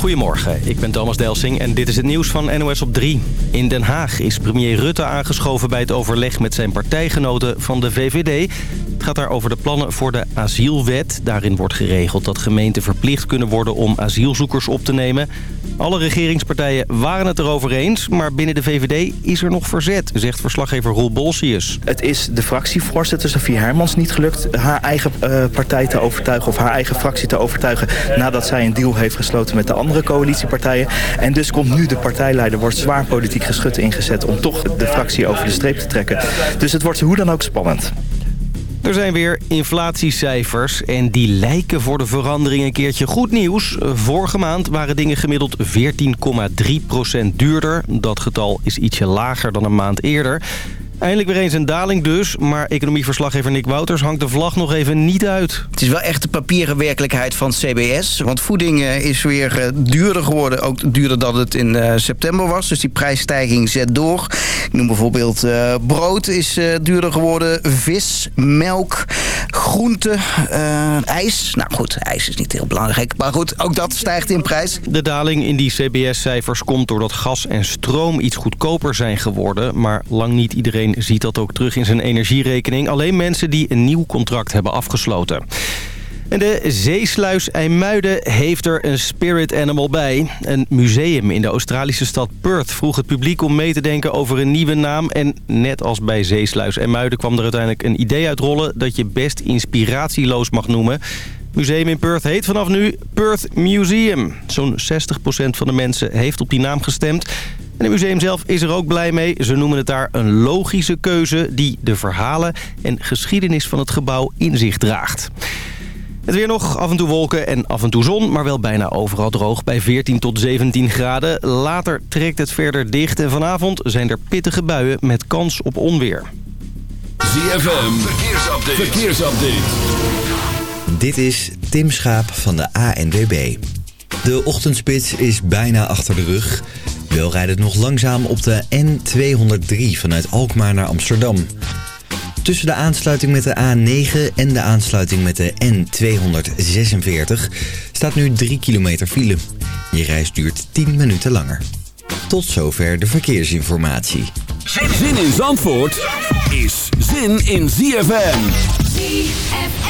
Goedemorgen, ik ben Thomas Delsing en dit is het nieuws van NOS op 3. In Den Haag is premier Rutte aangeschoven bij het overleg met zijn partijgenoten van de VVD. Het gaat daar over de plannen voor de asielwet. Daarin wordt geregeld dat gemeenten verplicht kunnen worden om asielzoekers op te nemen. Alle regeringspartijen waren het erover eens, maar binnen de VVD is er nog verzet, zegt verslaggever Roel Bolsius. Het is de fractievoorzitter Sofie Hermans niet gelukt haar eigen uh, partij te overtuigen of haar eigen fractie te overtuigen nadat zij een deal heeft gesloten met de andere coalitiepartijen. En dus komt nu de partijleider, wordt zwaar politiek geschut ingezet om toch de fractie over de streep te trekken. Dus het wordt hoe dan ook spannend. Er zijn weer inflatiecijfers en die lijken voor de verandering een keertje goed nieuws. Vorige maand waren dingen gemiddeld 14,3% duurder. Dat getal is ietsje lager dan een maand eerder. Eindelijk weer eens een daling dus, maar economieverslaggever Nick Wouters hangt de vlag nog even niet uit. Het is wel echt de papieren werkelijkheid van CBS, want voeding eh, is weer eh, duurder geworden, ook duurder dan het in eh, september was. Dus die prijsstijging zet door. Ik noem bijvoorbeeld brood is duurder geworden, vis, melk, groente, ijs. Nou goed, ijs is niet heel belangrijk, maar goed, ook dat stijgt in prijs. De daling in die CBS-cijfers komt doordat gas en stroom iets goedkoper zijn geworden, maar lang niet iedereen ziet dat ook terug in zijn energierekening. Alleen mensen die een nieuw contract hebben afgesloten. En de zeesluis IJmuiden heeft er een spirit animal bij. Een museum in de Australische stad Perth vroeg het publiek om mee te denken over een nieuwe naam. En net als bij zeesluis IJmuiden kwam er uiteindelijk een idee uitrollen... dat je best inspiratieloos mag noemen. museum in Perth heet vanaf nu Perth Museum. Zo'n 60% van de mensen heeft op die naam gestemd. En het museum zelf is er ook blij mee. Ze noemen het daar een logische keuze die de verhalen en geschiedenis van het gebouw in zich draagt. Het weer nog, af en toe wolken en af en toe zon, maar wel bijna overal droog bij 14 tot 17 graden. Later trekt het verder dicht en vanavond zijn er pittige buien met kans op onweer. ZFM, verkeersupdate. verkeersupdate. Dit is Tim Schaap van de ANWB. De ochtendspits is bijna achter de rug. Wel rijdt het nog langzaam op de N203 vanuit Alkmaar naar Amsterdam. Tussen de aansluiting met de A9 en de aansluiting met de N246 staat nu 3 kilometer file. Je reis duurt 10 minuten langer. Tot zover de verkeersinformatie. Zin in Zandvoort is zin in ZFM. ZFM.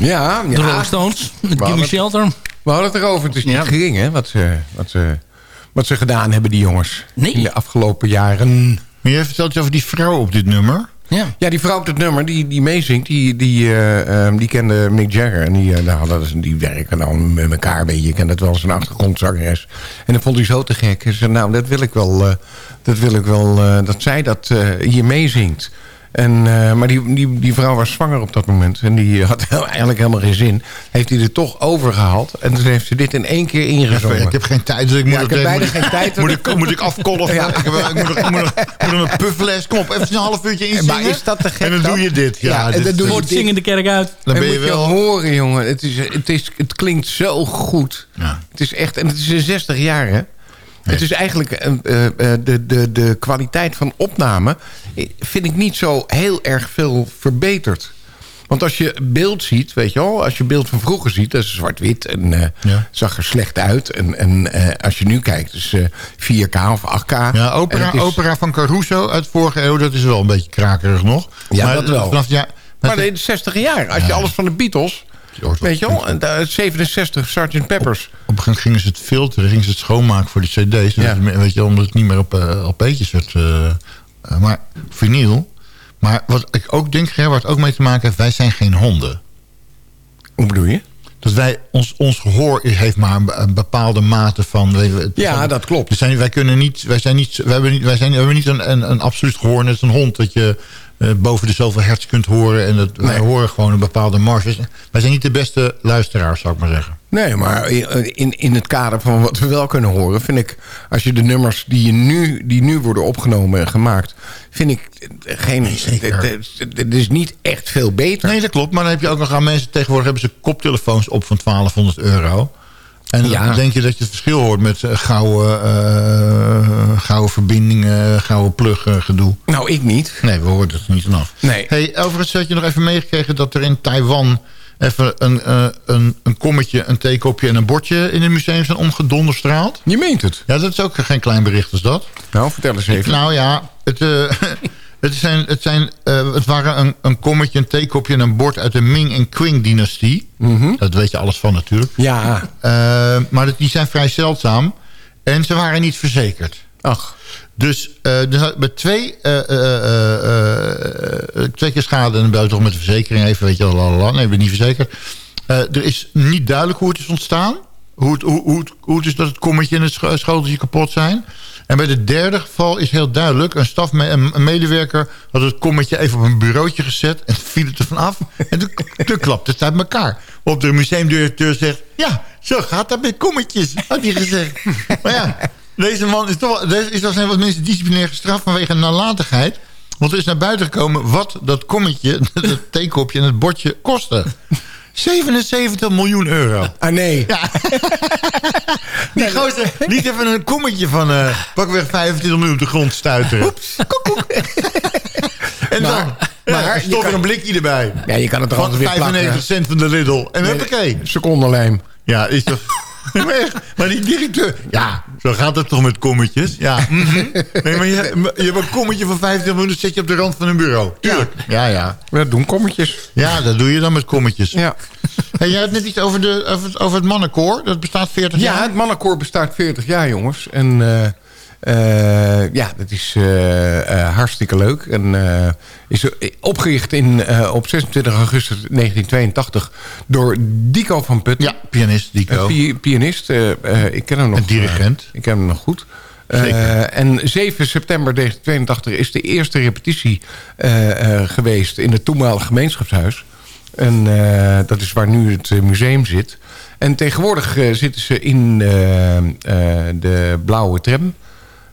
Ja, Ja, de. Rolling Stones. Met Waar Gimme het- Shelter. We hadden het erover. Het is niet Ja. gering, hè? Wat ze, wat, ze, wat ze gedaan hebben, die jongens. Nee. In de afgelopen jaren. Maar jij vertelt je over die vrouw op dit nummer. Ja. Ja, die vrouw op het nummer die, die meezingt, die, die, eh, ehm, die kende Mick Jagger. En die, eh, nou, dat is, die werken dan met elkaar een beetje. Je kent dat wel, zijn achtergrondzangeres. En dat vond hij zo te gek. Hij zei, nou, dat wil ik wel, eh, dat, wil ik wel eh, dat zij dat eh, hier meezingt. En, eh, maar die, die, die vrouw was zwanger op dat moment. En die had eigenlijk helemaal geen zin. Heeft hij er toch overgehaald. En toen heeft ze dit in één keer ingezongen. Ik heb geen tijd, dus ik moet Ja, ik heb bijna geen tijd. Moet ik, moet ik afkolven? Ja. Ik, heb- ik moet, nog- ik moet, ik moet een puffles. Kom op, even een half uurtje inzingen. Maar is dat te gek En dan dan? doe je dit. Ja, Ja, en dan doe je zingende kerk uit. Dan ben en je moet wel... je horen, jongen. Het, is, het, is, het klinkt zo goed. Ja. Het is echt... En het is in 60 jaar, hè? Het is eigenlijk eh, eh, eh, de, de, de kwaliteit van opname... vind ik niet zo heel erg veel verbeterd. Want als je beeld ziet, weet je wel... als je beeld van vroeger ziet, dat is zwart-wit... en Ja. zag er slecht uit. En, en als je nu kijkt, dus eh 4K of 8K... Ja, opera, is- van Caruso uit vorige eeuw, dat is wel een beetje krakerig nog. Ja, maar dat wel. Vanaf, ja, Maar in de 60 jaar, als je alles van de Beatles... Weet je wel, en daar- 67 Sgt. Peppers. Op een gegeven moment gingen ze het filteren, gingen ze het schoonmaken voor die cd's. Ja. Weet je, omdat het niet meer op uh, LP'tjes werd. eh, eh, maar vinyl. Maar wat ik ook denk, Ger, wat ook mee te maken heeft... wij zijn geen honden. Hoe bedoel je? Dat wij, ons, ons gehoor heeft maar een, be- een bepaalde mate van... weet Ja, dat klopt. Zijn, wij kunnen niet, wij zijn niet, wij hebben niet, wij zijn, we hebben niet een, een, een absoluut gehoor net als een hond. Dat je eh, boven de zoveel hertz kunt horen. En dat, wij horen gewoon een bepaalde marge. Wij zijn niet de beste luisteraars, zou ik maar zeggen. Nee, maar in, in het kader van wat we wel kunnen horen... vind ik, als je de nummers die, je nu, die nu worden opgenomen en gemaakt... vind ik geen... Het is niet echt veel beter. Nee, dat klopt. Maar dan heb je ook nog aan mensen... tegenwoordig hebben ze koptelefoons op van 1200 euro. En Ja. dan denk je dat je het verschil hoort met eh, gouden, gouden verbindingen... gouden plug gedoe. Nou, ik niet. Nee, we horen het niet vanaf. Nee. Hey, overigens had je nog even meegekregen dat er in Taiwan... even een, een, een kommetje, een theekopje en een bordje in het museum zijn omgedonderstraald. Je meent het. Ja, dat is ook geen klein bericht als dat. Nou, vertel eens even. Nou ja, het, het, zijn, het, zijn, eh, het waren een, een kommetje, een theekopje en een bord uit de Ming en Qing-dynastie. Dat weet je alles van natuurlijk. Ja. Eh, maar dat- die zijn vrij zeldzaam. En ze waren niet verzekerd. Ach. Dus zat bij twee, twee keer schade en buiten toch met de verzekering even, weet je lalala. nee, ik ben niet verzekerd. Er is niet duidelijk hoe het is ontstaan. Hoe het, hoe, hoe, het, hoe het is dat het kommetje en het scho- schoteltje kapot zijn. En bij de derde geval is heel duidelijk. Een, staf, een een medewerker had het kommetje even op een bureautje gezet... en viel het ervan af. En toen, toen klapte het uit elkaar. Op de museumdirecteur zegt... ja, zo gaat dat met kommetjes, had hij gezegd. maar ja, deze man is toch wel... Deze is zijn wat mensen disciplinair gestraft vanwege nalatigheid. Want er is naar buiten gekomen wat dat kommetje... dat theekopje en het bordje kostte. 77 miljoen euro. Ah, nee. Die gozer liet even een kommetje van eh pakweg 25 miljoen op de grond stuiteren. en dan Maar- maar er een blikje erbij. Ja, je kan het er altijd weer 95 plakken. cent van de Lidl. En huppakee. Secondenlijm. Ja, is toch... Maar echt, Maar die directeur... Ja, zo gaat het toch met kommetjes? Ja. mhm. Nee, maar je, je hebt een kommetje van 25 miljoen... dat zet je op de rand van een bureau. Tuurlijk. Ja, ja. Dat doen kommetjes. Ja, dat doe je dan met kommetjes. Ja. Hey, jij had net iets over, de, over, het, over het mannenkoor. Dat bestaat 40 Ja, jaar. het mannenkoor bestaat 40 jaar, jongens. En eh, ja, dat is eh, eh, hartstikke leuk. En eh, is opgericht in, eh, op 26 augustus 1982 door Dico van Putten. Ja, pianist Dico. Pi- pianist. eh, eh, ik ken hem nog. Een dirigent. eh, ik ken hem nog goed. Eh, en 7 september 1982 is de eerste repetitie eh, eh, geweest in het toenmalige gemeenschapshuis. En eh, dat is waar nu het eh, museum zit. En tegenwoordig eh, zitten ze in eh, eh, de blauwe tram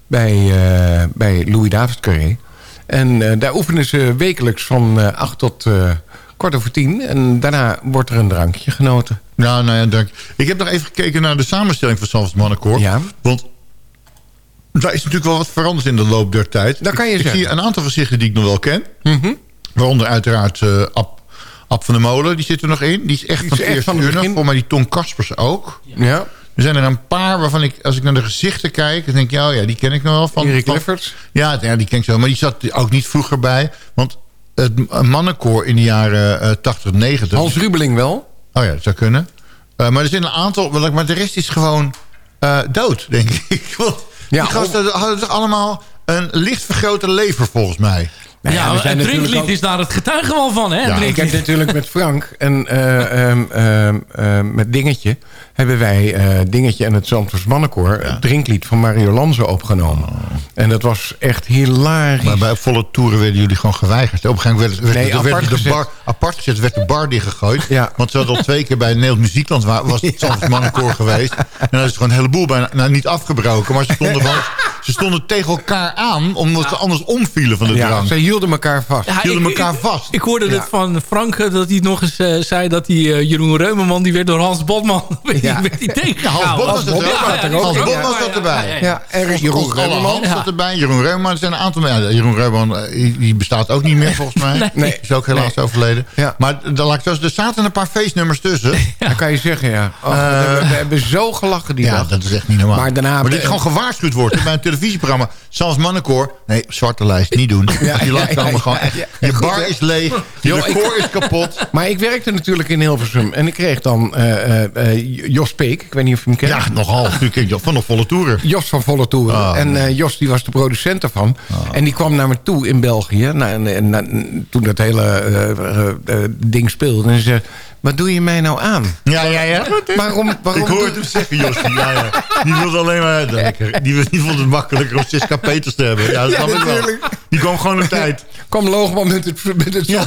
bij, eh, bij Louis David Carré. En eh, daar oefenen ze wekelijks van eh 8 tot eh, kwart over tien. En daarna wordt er een drankje genoten. Nou, nou ja, dank. Ik heb nog even gekeken naar de samenstelling van Salves Mannenkoor. Ja. Want daar is natuurlijk wel wat veranderd in de loop der tijd. Dat kan je ik, ik zie een aantal gezichten die ik nog wel ken. Mhm. Waaronder uiteraard Ab, Ab van der Molen, die zit er nog in. Die is echt Die van is het echt eerste van uur. Voor mij die Tom Kaspers ook. Ja, Er zijn er een paar waarvan ik, als ik naar de gezichten kijk... dan denk ik, ja, oh ja, die ken ik nog wel. Van, Erik Lefferts. Ja, ja, die ken ik zo. Maar die zat ook niet vroeger bij. Want het mannenkoor in de jaren uh, 80, 90. Hans Rubeling wel? Oh ja, dat zou kunnen. Uh, maar er zijn een aantal, maar de rest is gewoon uh, dood, denk ik. Want ja, die gasten hadden toch allemaal een licht vergrote lever, volgens mij. Nou ja, ja het drinklied ook... is daar het getuige wel van. Hè? Ja, ik heb natuurlijk met Frank en uh, um, um, met Dingetje... hebben wij uh, Dingetje en het Zandvoors Mannenkoor... Ja. het drinklied van Mario Lanze opgenomen. Oh. En dat was echt hilarisch. Maar bij volle toeren werden jullie gewoon geweigerd. Op een gegeven moment werd, werd, nee, werd, de bar, apart gezet, werd de bar dichtgegooid. Ja. Want ze hadden al twee keer bij Nederlands Muziekland... was het Zandvoors Mannenkoor geweest. En dan is het gewoon een heleboel bijna nou, niet afgebroken... maar ze stonden, van, ze stonden tegen elkaar aan... omdat ze anders omvielen van de drank. Ze hielden elkaar vast. Ja, hielden elkaar vast. Ik hoorde het van Frank dat hij nog eens uh, zei... dat die uh, Jeroen Reumerman... die werd door Hans Botman ja. werd die Hans Botman was, Hans Botman zat erbij. Ja, er is Jeroen Reumerman zat erbij. Jeroen Reumerman. Er zijn een aantal... Ja, Jeroen Reumerman die bestaat ook niet meer volgens mij. Nee. Is ook helaas overleden. Maar dan laat ik er zaten een paar feestnummers tussen. Dat kan je zeggen, ja. Oh, we, hebben zo gelachen die Ja, dag. dat is echt niet normaal. Maar, daarna, maar dit gewoon gewaarschuwd wordt bij een televisieprogramma. Sans Mannenkoor. Nee, zwarte lijst, niet doen. Die gewoon echt... Je bar is leeg, je decor is kapot. Maar ik werkte natuurlijk in Hilversum. En ik kreeg dan uh, uh, Jos Peek. Ik weet niet of je hem kent. Ja, nogal. Van de Volle Toeren. Jos van Volle Toeren. Oh, en uh, Jos die was de producent ervan. Oh. En die kwam naar me toe in België. En, en, en, toen dat hele ding speelde. En ze zei... Wat doe je mij nou aan? Ja, ja, ja. Waarom, waarom ik hoor het hem zeggen, Jos. Ja, ja. Die wilde alleen maar... Die, die vond het makkelijker om Siska Peters te hebben. Ja, dat snap ik wel. Die kwam gewoon een tijd. Kom Loogman met het, met het ja.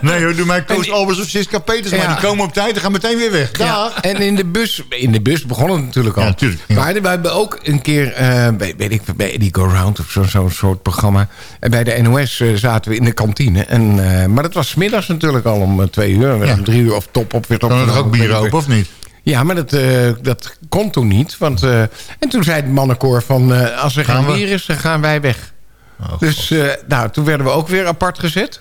Nee hoor, doe mij Koos Albers of Siska Peters. Maar die komen op tijd en gaan meteen weer weg. Ja. En in de bus, in de bus begon het natuurlijk al. Ja, natuurlijk. Maar we hebben ook een keer, uh, weet ik, bij Eddie Go Round of zo'n zo soort programma. En bij de NOS uh, zaten we in de kantine. En, uh, maar dat was middags natuurlijk al om twee uur. Drie uur of top op weer op. Kan er ook bier open of niet? Ja, maar dat, uh, dat kon toen niet. Want, uh, en toen zei het mannenkoor van... Uh, als er geen bier is, dan gaan wij weg. Oh, dus nou, toen werden we ook weer apart gezet.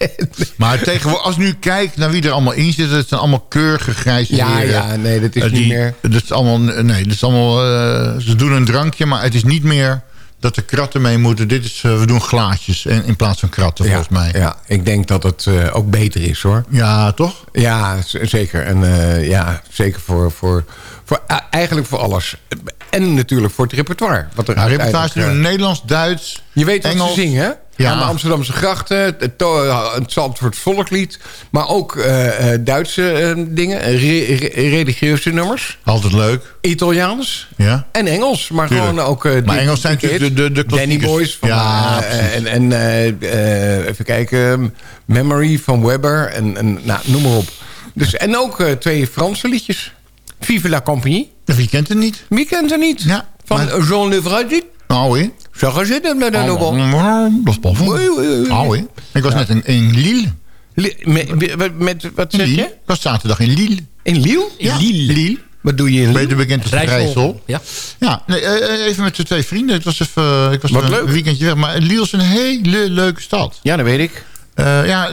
maar tegenwoordig, als nu kijkt naar wie er allemaal in zit... het zijn allemaal keurige grijze Ja, ja, nee, dat is niet meer... Dat is allemaal, nee, dat is allemaal... ze doen een drankje, maar het is niet meer dat er kratten mee moeten. Dit is, uh, we doen glaasjes in, in plaats van kratten, ja, volgens mij. Ja, ik denk dat het uh, ook beter is, hoor. Ja, toch? Ja, zeker. En uh, ja, zeker voor, voor, voor, eigenlijk voor alles. En natuurlijk voor het repertoire. Wat er ja, repertoire is nu Nederlands, Duits, Je weet Engels. wat ze zingen, hè? Ja. Aan de Amsterdamse grachten, het, het Zandvoort volklied. Maar ook uh, Duitse uh, dingen, re re religieuze nummers. Altijd leuk. Italiaans ja. en Engels. Maar Tuurlijk. gewoon ook... Uh, maar Engels zijn natuurlijk de, de, de Danny Boys. Van, ja, en en even kijken, Memory van Webber. En, en nou, noem maar op. Dus, en ook twee Franse liedjes. Vive la Compagnie. Wie kent het niet? Wie kent het niet? Ja, van maar... Jean Le. Ah oui. Zo gaan zitten met een logo. Dat is pas oui, oui, oui. Ah oui. Ik was net in, in Lille. Met, met, wat zeg je? Ik was zaterdag in Lille. In Lille? Ja. Lille. Lille. Wat doe je in Lille? Beter bekend als Rijssel. Ja. Ja, nee, even met de twee vrienden. Het was even, ik was Wat een leuk. weekendje weg. Maar Lille is een hele leuke stad. Ja, dat weet ik. Uh, ja,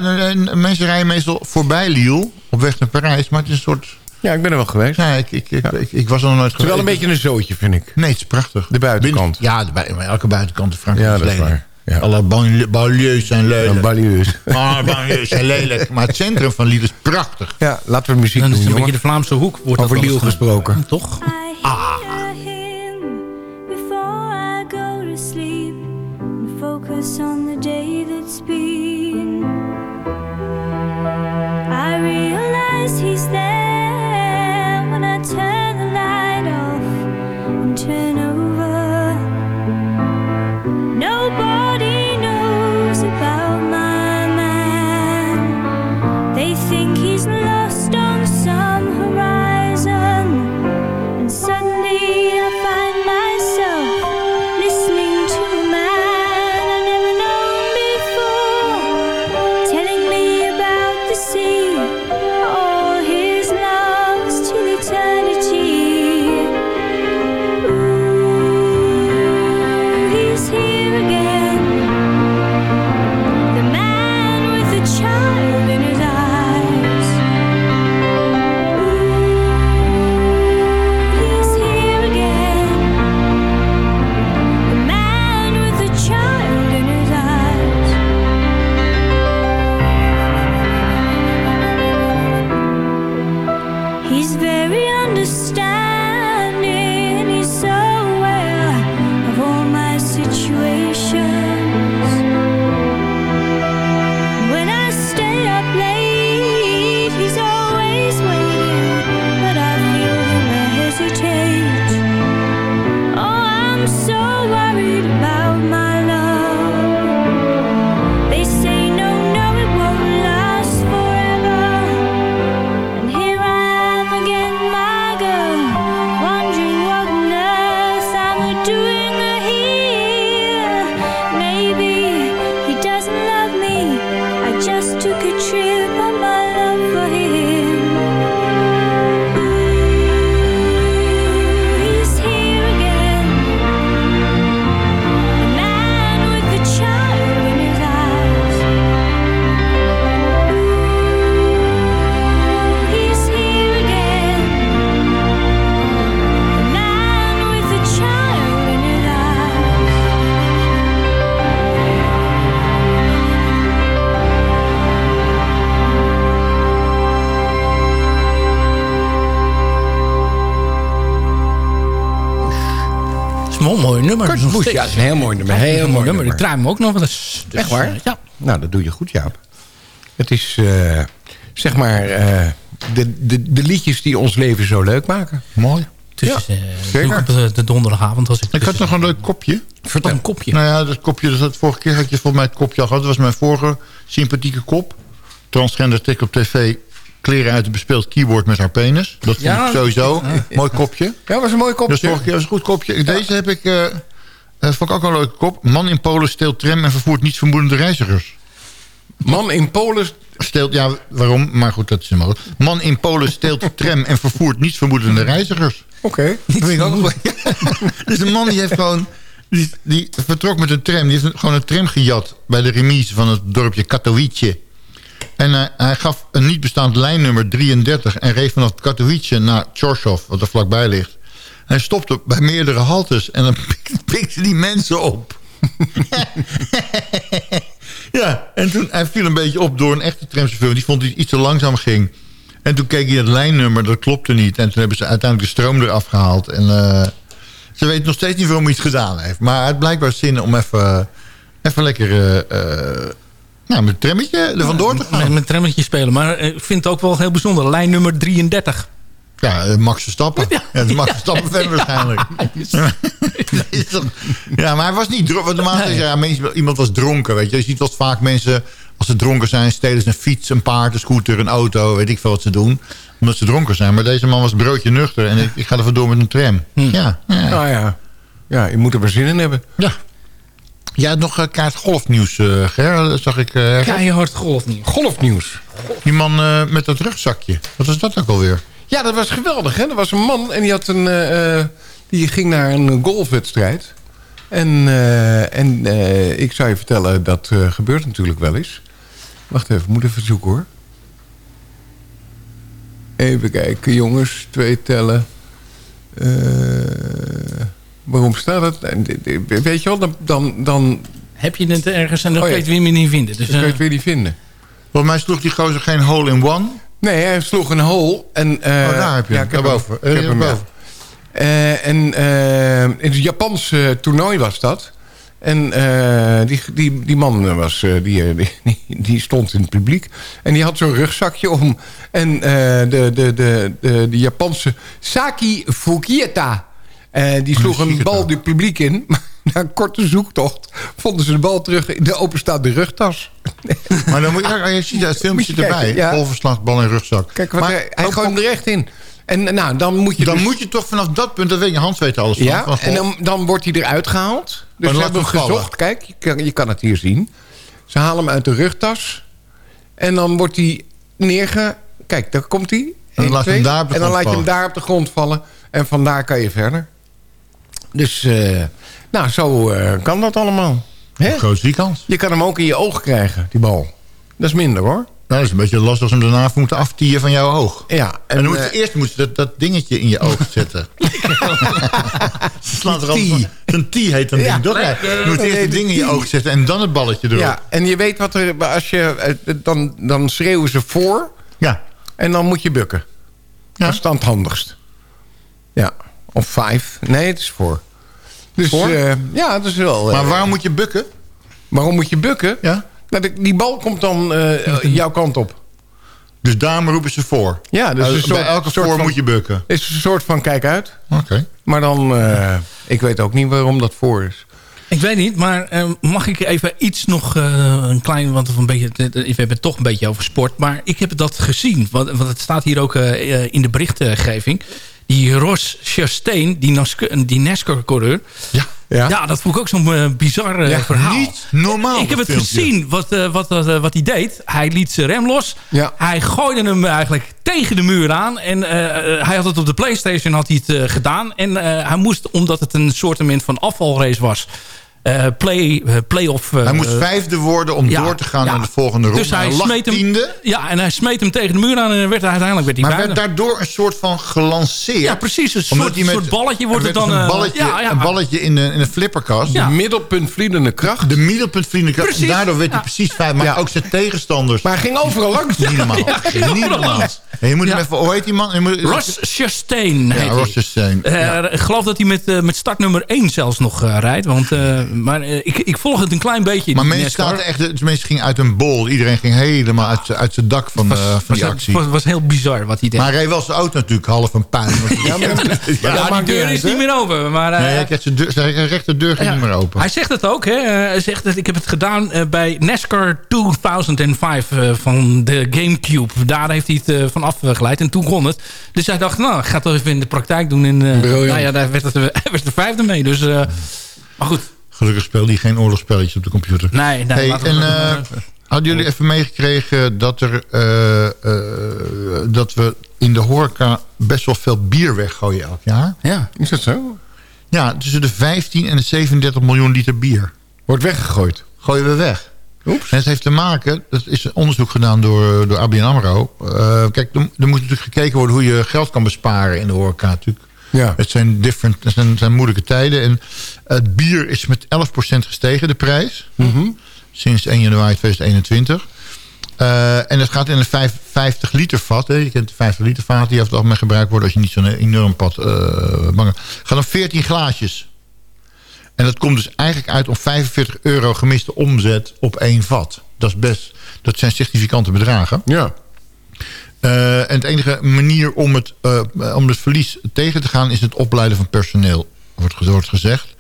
mensen rijden meestal voorbij Lille op weg naar Parijs. Maar het is een soort ja, ik ben er wel geweest. Ja, ik, ik, ik, ik, ik was er nog nooit geweest. Het is wel een beetje een zootje, vind ik. Nee, het is prachtig. De buitenkant. ja, de, elke buitenkant in Frankrijk ja, is lelijk. Ja. Alle banlieues zijn lelijk. Ja, banlieues. Maar banlieues zijn lelijk. Maar het centrum van Lille is prachtig. Ja, laten we muziek doen, Dat is een beetje de Vlaamse hoek. Wordt Over Lille gesproken. Toch? Ah. Focus on the day that's been I realize he's there pretend ja, dat is een heel mooi nummer. Heel mooi nummer. Ik draai hem ook nog wel eens. Dus, Echt waar? eh, ja. Nou, dat doe je goed, Jaap. Het is, eh, zeg maar, eh, de, de, de liedjes die ons leven zo leuk maken. Mooi. Het is Ja, eh, zeker. op de, de donderdagavond. Als ik, Ik had nog een leuk kopje. Vertel een kopje. Nou ja, dat kopje, dat had, vorige keer had je volgens mij het kopje al gehad. Dat was mijn vorige sympathieke kop. Transgender tik op tv, kleren uit een bespeeld keyboard met haar penis. Dat vond Ja, ik sowieso. Mooi kopje. Ja, dat was een mooi kopje. Vorige keer was een goed kopje. Deze heb ik, vond ik ook wel een leuke kop. Man in Polen steelt tram en vervoert niets vermoedende reizigers. Man in Polen... Steelt, ja, waarom? Maar goed, dat is een mogelijk. Man in Polen steelt tram en vervoert niets vermoedende reizigers. Oké. Dat vind ik ook wel- Dus een man die heeft gewoon... Die, die vertrok met een tram. Die heeft gewoon een tram gejat bij de remise van het dorpje Katowice. En eh, hij gaf een niet bestaand lijnnummer 33... en reed vanaf Katowice naar Chorshov, wat er vlakbij ligt. Hij stopte bij meerdere haltes en dan pikte, die mensen op. ja, en toen hij viel een beetje op door een echte tramchauffeur. Die vond dat hij iets te langzaam ging. En toen keek hij het lijnnummer, dat klopte niet. En toen hebben ze uiteindelijk de stroom eraf gehaald. En eh, ze weten nog steeds niet waarom hij het gedaan heeft. Maar had blijkbaar zin om even, even lekker eh, nou, met het trammetje er vandoor te gaan. Met, met trammetje spelen. Maar ik vind het ook wel heel bijzonder. Lijn nummer 33. Ja, eh, Max Verstappen. Ja, is Max Verstappen fan waarschijnlijk. Ja, maar hij was niet dronken. Want normaal is ja, mensen- iemand was dronken, weet je. Je ziet wel vaak mensen, als ze dronken zijn... stelen ze een fiets, een paard, een scooter, een auto... weet ik veel wat ze doen, omdat ze dronken zijn. Maar deze man was broodje nuchter en ik, ik ga er vandoor met een tram. Ja, ja. Nou ja. Ja, je moet er maar zin in hebben. ja. Jij had nog uh, kaart golfnieuws, eh Ger. Dat zag ik eh, ergens. Keihard golfnieuws. Golfnieuws. Die man eh, met dat rugzakje. Wat is dat ook alweer? Ja, dat was geweldig. Hè? Er was een man en die, had een, eh, eh, die ging naar een golfwedstrijd. En, eh, en eh, ik zou je vertellen, dat eh, gebeurt natuurlijk wel eens. Wacht even, moet even zoeken hoor. Even kijken, jongens. Twee tellen. Eh, waarom staat het? Weet je wel, dan, dan, dan, Heb je het ergens en dan Oh ja. kun je het weer niet vinden. Dus, dan kun je het weer niet vinden. Volgens mij sloeg die gozer geen hole in one. Nee, hij sloeg een hole. En, eh, Oh, daar heb je ja, hem. heb Daarboven. Ik heb Eh, hem, ja. Eh, en in het Japanse toernooi was dat. En die, die, die man was, die, die, die stond in het publiek. En die had zo'n rugzakje om. En de, de, de, de, de Japanse Saki Fukieta... die sloeg een bal het publiek in. Na een korte zoektocht vonden ze de bal terug in de openstaande rugtas. Maar dan moet je, je ziet het filmpje erbij. ja. Golfverslag, bal in rugzak. Kijk, wat maar hij, hij gooit hem er echt in. En eh, nou, dan moet je dan dus- moet je toch vanaf dat punt, dat weet je, Hans weet alles van. Ja, van en dan, dan wordt hij eruit gehaald. Dus dan ze hebben hem vallen. gezocht. Kijk, je kan, je kan het hier zien. Ze halen hem uit de rugtas. En dan wordt hij neerge... Kijk, daar komt hij. dan Eén, laat hem daar En dan laat je hem daar op de grond vallen. En vandaar kan je verder. Dus, eh, nou, zo eh, kan dat allemaal. Hè? Groot ziekans. Je kan hem ook in je oog krijgen, die bal. Dat is minder, hoor. Nou, dat is een beetje lastig als ze hem daarna moeten aftieren van jouw oog. Ja, En, dan moet eh, je eerst moet je dat, dat dingetje in je oog zetten. Ze slaat er van- Een T heet dat Ja, ding, toch? Ja. Je moet eerst het ding in je oog zetten en dan het balletje erop. Ja, en je weet wat er... Als je, eh, dan, dan schreeuwen ze voor... Ja. En dan moet je bukken. Ja. Dat is het handigst. Ja. Of vijf. Nee, het is voor. Dus Voor? eh, ja, dat is wel... eh, Maar waarom moet je bukken? waarom moet je bukken? Ja. Nou, de- die bal komt dan eh, jouw kant op. Dus daarom roepen ze voor. Ja, dus Eh, een soort, bij elke soort voor van- moet je bukken. Het is een soort van kijk uit. Oké. Maar dan... eh, ik weet ook niet waarom dat voor is. Ik weet niet, maar eh, mag ik even iets nog eh, een klein... want een beetje, we hebben het toch een beetje over sport. Maar ik heb dat gezien. Want, want het staat hier ook eh, eh, in de berichtgeving. Die Ros Chastain, die, die NASCAR-coureur... Ja. Ja? Ja, dat vond ik ook zo'n eh, bizar eh, Ja, verhaal. Niet normaal. ik heb het filmpje. gezien wat, eh, wat, wat hij deed. Hij liet zijn rem los. Ja. Hij gooide hem eigenlijk tegen de muur aan. En hij had het op de Playstation had hij het, gedaan. En hij moest, omdat het een soortement van afvalrace was... eh, play, eh, play-off... eh, Hij moest vijfde worden om ja, door te gaan ja. naar de volgende ronde. Dus hij, lag smeet hem, tiende, ja, en hij smeet hem tegen de muur aan en werd, uiteindelijk werd hij maar vijfde. werd daardoor een soort van gelanceerd. Ja, precies. Een soort, hij met- soort balletje wordt het dan... dus een eh, balletje, ja, ja. Een balletje in de, in de flipperkast. Ja. De middelpuntvliedende kracht. De middelpuntvliegende kracht. Precies. Daardoor werd hij precies vijf. Maar Ja. ook zijn tegenstanders. Maar hij ging overal langs. Niet normaal. Niet normaal. En je moet hem Ja. even... Hoe heet die man? Ross Chastain heet Ja, hij. Ross Chastain. Eh, Ik geloof dat hij met, met start nummer 1 zelfs nog eh, rijdt. Want, eh, maar eh, ik, ik volg het een klein beetje. Maar mensen, staat echt, de mensen gingen uit hun bol. Iedereen ging helemaal uit, uit zijn dak van, was, eh, van was, die actie. was, was heel bizar wat hij deed. maar hij wel zijn auto natuurlijk half een puin. Ja, maar, ja, dat maakt die deur niet is niet meer open. Maar, eh, nee, hij kreeg zijn, deur, zijn rechterdeur ging ja, niet meer open. Hij zegt het ook. Hè? Hij zegt dat ik heb het gedaan bij NASCAR 2005 eh, van de Gamecube. Daar heeft hij het van afgeleid. En toen kon het. Dus hij dacht, nou, ik ga het toch even in de praktijk doen. En, eh, Briljant. nou ja, daar werd het, hij werd de vijfde mee. Dus, eh, maar goed. Gelukkig speelde hij geen oorlogsspelletjes op de computer. Nee, nee Hey, laten we en, dat eh, Hadden jullie even meegekregen dat, er, eh, eh, dat we in de horeca best wel veel bier weggooien elk jaar? ja. Is dat zo? Ja, tussen de 15 en de 37 miljoen liter bier Wordt weggegooid. gooien we weg. Oeps. En het heeft te maken, dat is een onderzoek gedaan door, door ABN AMRO. Eh, kijk, er, er moet natuurlijk gekeken worden hoe je geld kan besparen in de horeca natuurlijk. Ja. Het zijn, different, het zijn, het zijn moeilijke tijden. En het bier is met 11% gestegen, de prijs. Sinds 1 januari 2021. Eh, en het gaat in een vijf- 50 liter vat. Hè. Je kent de 50 liter vaat. Die over het algemeen gebruikt worden als je niet zo'n enorm pad uh, bangen. gaat om 14 glaasjes. En dat komt dus eigenlijk uit om 45 euro gemiste omzet op één vat. Dat is best, dat zijn significante bedragen. Ja. Uh, en de enige manier om het, uh, om het verlies tegen te gaan... is het opleiden van personeel, wordt, wordt gezegd.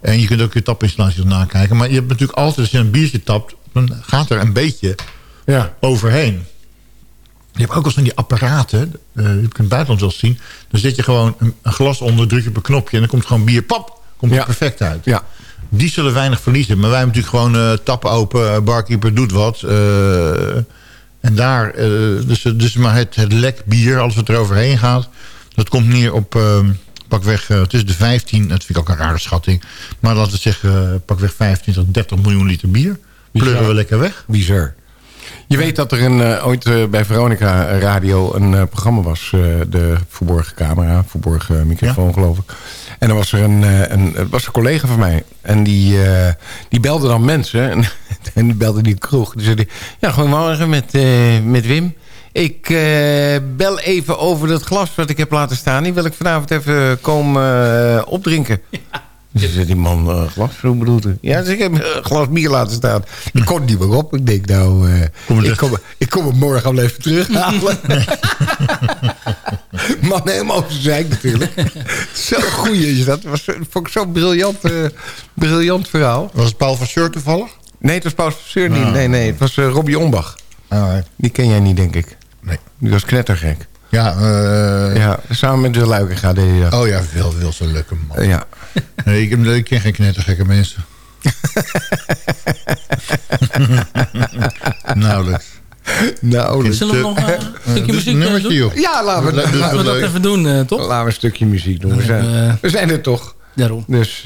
En je kunt ook je tapinstallaties nakijken. Maar je hebt natuurlijk altijd, als je een biertje tapt... dan gaat er een beetje ja. overheen. Je hebt ook wel zo'n die apparaten, uh, je kunt het in het buitenland wel zien. Dan zet je gewoon een, een, glas onder, druk je op een knopje... en dan komt gewoon bier, pap, komt ja. er perfect uit. Ja. Die zullen weinig verliezen. Maar wij hebben natuurlijk gewoon uh, tappen open, barkeeper doet wat... En daar, uh, dus, dus maar het, het lek bier, alles wat er overheen gaat... dat komt neer op uh, pakweg uh, tussen de 15... dat vind ik ook een rare schatting... maar laten we zeggen pakweg 25 tot 30 miljoen liter bier... pleuren we lekker weg. Bizar. Je weet dat er een, uh, ooit bij Veronica Radio een uh, programma was... de verborgen camera, verborgen microfoon ja? geloof ik. En er was er een, een, het was een collega van mij. En die, die belde dan mensen. En, en die belde die kroeg. Die zei, ja, goedemorgen met, met Wim. Ik bel even over dat glas wat ik heb laten staan. Die wil ik vanavond even komen opdrinken. Ja. Dus die man, uh, glas, hoe bedoelt u? Ja, dus ik heb een glas bier laten staan. Ik kon niet meer op. Ik denk, nou, uh, kom ik, kom, ik kom hem morgen al even terughalen. man, helemaal op zijn natuurlijk. Zo'n goeie is dat. was, vond ik zo'n briljant, briljant verhaal. Was het Paul van Seur toevallig? Nee, het was Paul van Seur niet. Nee, nee, het was Robbie Ombach. Oh, Die ken jij niet, denk ik. Nee. Die was knettergek. Ja, ja, samen met de Luiken gaat deed hij dat. Oh ja, veel, veel zo'n leuke man. Ja. Nee, ik, ik ken geen knettergekke mensen. Nauwelijks. Nauwelijks. Zullen we nog uh, een stukje dus muziek doen? doen? Ja, laten we, laten we, laten we dat even doen, uh, toch? Laten we een stukje muziek doen. We zijn, we zijn er toch. Daarom. Dus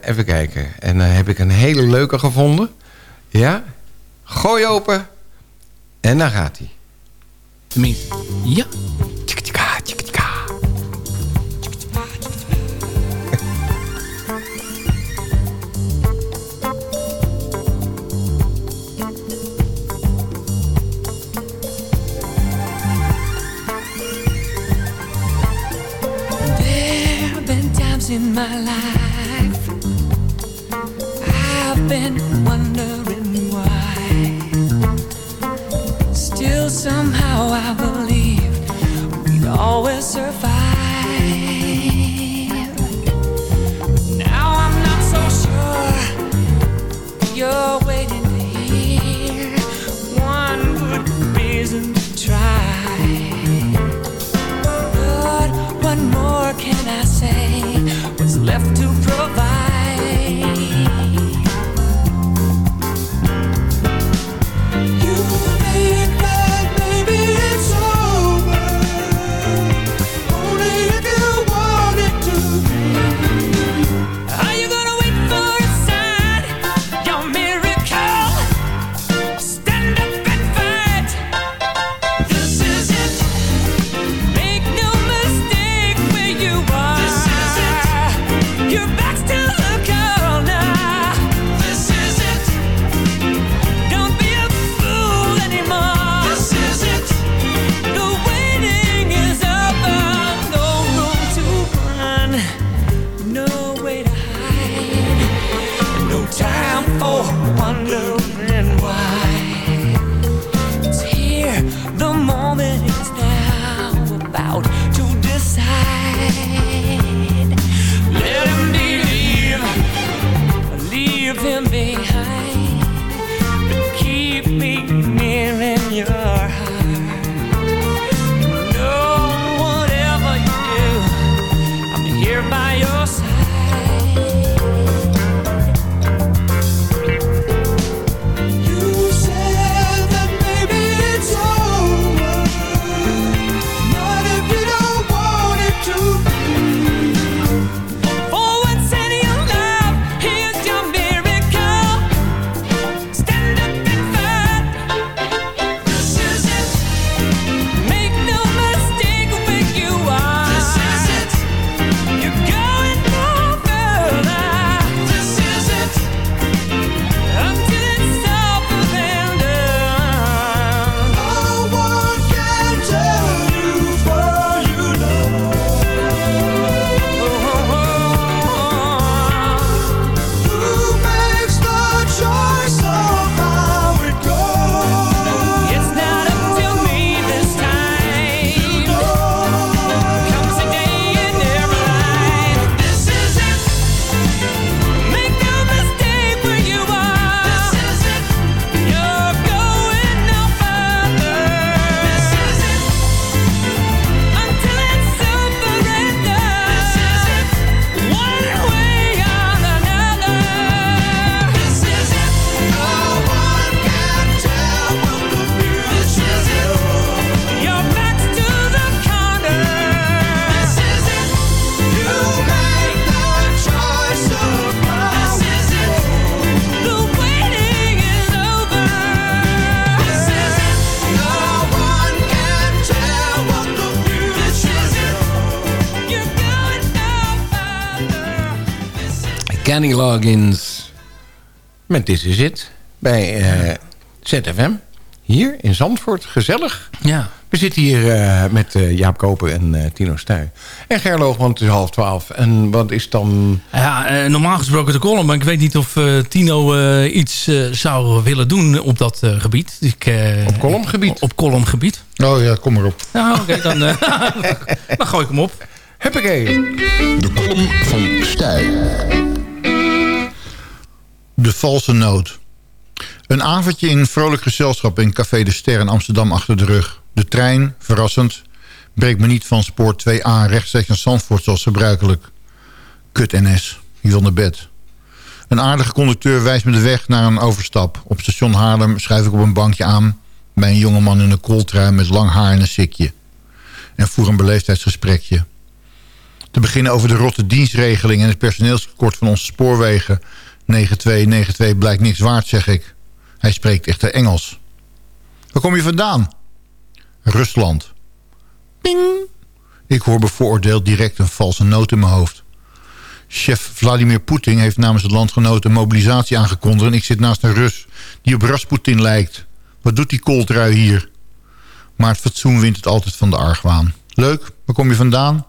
even kijken. En dan heb ik een hele leuke gevonden. Ja. Gooi open. En daar gaat hij. Tenminste, ja. In my life I've been wondering why Still somehow I believe we'd always survive. Now I'm not so sure you're waiting to hear one good reason to try. But what more can I say? Left to provide? Kenny Loggins. Met This Is It. Bij eh, ZFM. Hier in Zandvoort. Gezellig. Ja. We zitten hier eh, met eh, Jaap Koper en eh, Tino Stuy. En Gerloog, want het is half twaalf. En wat is dan... Ja, normaal gesproken de column. Maar ik weet niet of eh, Tino eh, iets eh, zou willen doen op dat eh, gebied. Ik, eh, Op columngebied? Op columngebied. Oh ja, kom maar op. Ja, oké. dan, eh, dan gooi ik hem op. Huppakee. De column van Stijl. De valse noot. Een avondje in vrolijk gezelschap in Café de Ster in Amsterdam achter de rug. De trein, verrassend, breekt me niet van spoor 2A rechtstreeks naar Zandvoort zoals gebruikelijk. Kut NS, je wil naar bed. Een aardige conducteur wijst me de weg naar een overstap. Op station Haarlem schuif ik op een bankje aan... bij een jongeman in een kooltrui met lang haar en een sikje. En voer een beleefdheidsgesprekje. Te beginnen over de rotte dienstregeling... en het personeelstekort van onze spoorwegen... 9292 blijkt niks waard, zeg ik. Hij spreekt echter Engels. Waar kom je vandaan? Rusland. Ping. Ik hoor bevooroordeeld direct een valse noot in mijn hoofd. Chef Vladimir Poetin heeft namens het landgenoten mobilisatie aangekondigd... en ik zit naast een Rus die op Rasputin lijkt. Wat doet die kooltrui hier? Maar het fatsoen wint het altijd van de argwaan. Leuk, waar kom je vandaan?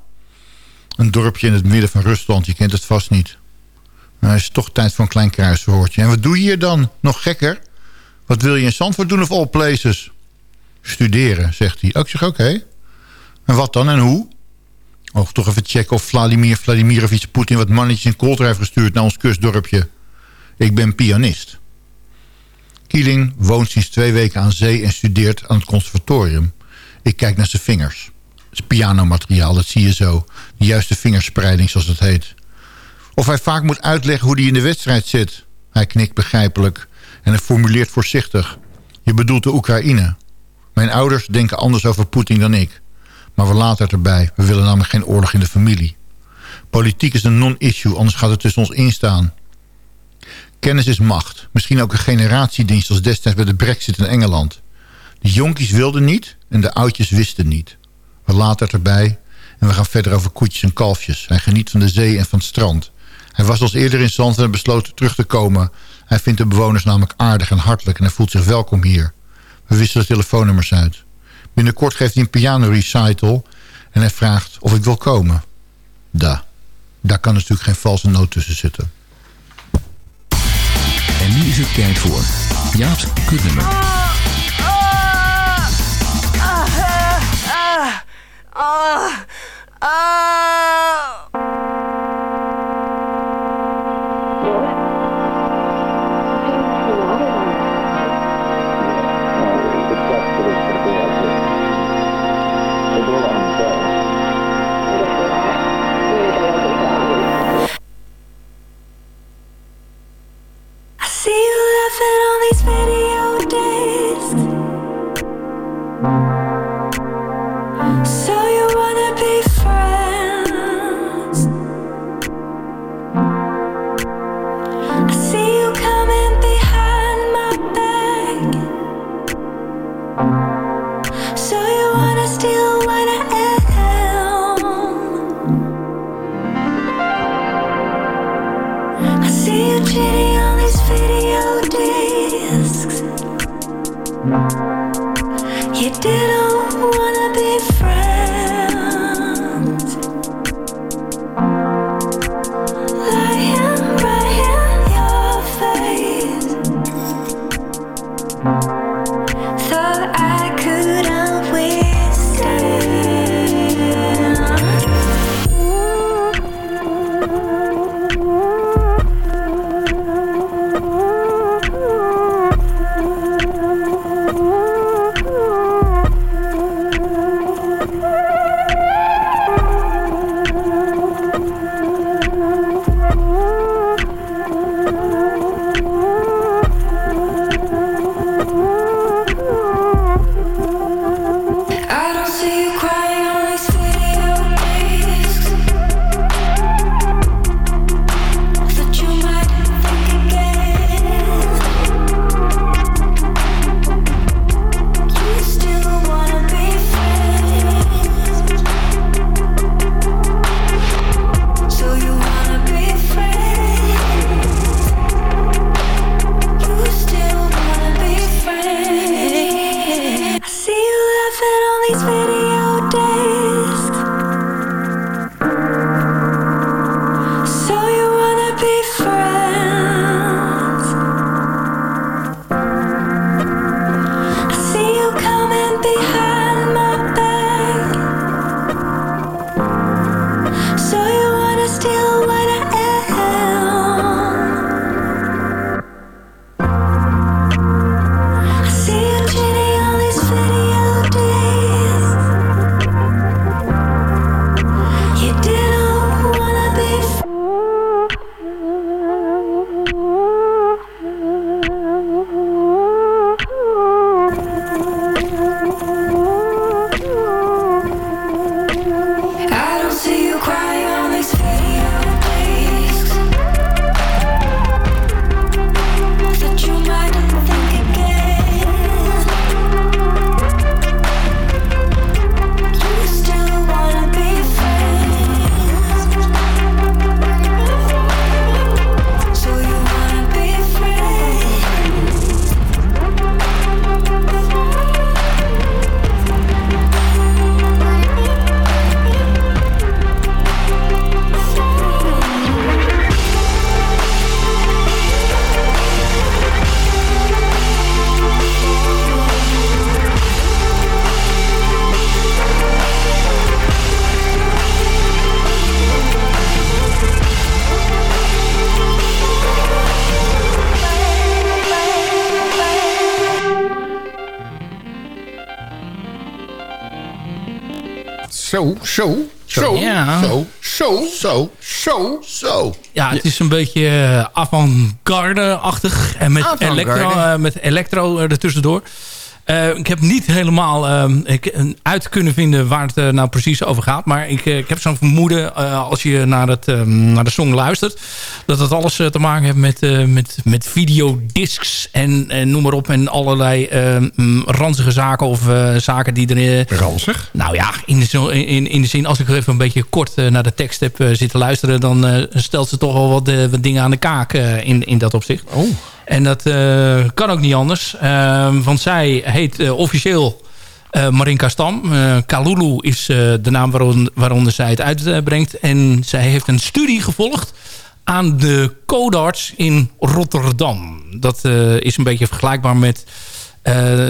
Een dorpje in het midden van Rusland, je kent het vast niet. Het is toch tijd voor een klein kruiswoordje. En wat doe je hier dan? Nog gekker? Wat wil je in Zandvoort doen of all places? Studeren, zegt hij. Ook ik zeg, oké. En wat dan en hoe? Och, toch even checken of Vladimir Vladimirovich Poetin... wat mannetjes in kooltrui heeft gestuurd naar ons kustdorpje. Ik ben pianist. Kieling woont sinds twee weken aan zee en studeert aan het conservatorium. Ik kijk naar zijn vingers. Het is pianomateriaal, dat zie je zo. De juiste vingerspreiding, zoals het heet. Of hij vaak moet uitleggen hoe hij in de wedstrijd zit. Hij knikt begrijpelijk en hij formuleert voorzichtig. Je bedoelt de Oekraïne. Mijn ouders denken anders over Poetin dan ik. Maar we laten het erbij. We willen namelijk geen oorlog in de familie. Politiek is een non-issue, anders gaat het tussen ons instaan. Kennis is macht. Misschien ook een generatiedienst als destijds bij de brexit in Engeland. De jonkies wilden niet en de oudjes wisten niet. We laten het erbij en we gaan verder over koetjes en kalfjes. Hij geniet van de zee en van het strand. Hij was als eerder in Zand en besloot terug te komen. Hij vindt de bewoners namelijk aardig en hartelijk en hij voelt zich welkom hier. We wisselen telefoonnummers uit. Binnenkort geeft hij een piano recital en hij vraagt of ik wil komen. Da. Daar kan natuurlijk geen valse noot tussen zitten. En nu is het tijd voor Jaap's kutnummer. I Zo, zo, zo, Ja. zo, zo, zo, zo, zo. Ja, het is een beetje eh, avant-garde-achtig. En met Avant-garde. elektro, eh, met elektro eh, ertussendoor. Eh, ik heb niet helemaal eh, ik, uit kunnen vinden waar het eh, nou precies over gaat. Maar ik, eh, ik heb zo'n vermoeden als je naar, het, eh, naar de song luistert... dat het alles te maken heeft met, met, met videodiscs en, en noem maar op. En allerlei eh, mm, ranzige zaken of zaken die er... Ranzig? nou ja, in de, in, in de zin, als ik even een beetje kort naar de tekst heb zitten luisteren... dan stelt ze toch wel wat, wat dingen aan de kaak in, in dat opzicht. Oh. En dat eh, kan ook niet anders. Ehm, want zij heet eh, officieel eh, Marinka Stam. Kalulu is de naam waaronder, waaronder zij het uitbrengt. En zij heeft een studie gevolgd aan de codarts in Rotterdam. Dat is een beetje vergelijkbaar met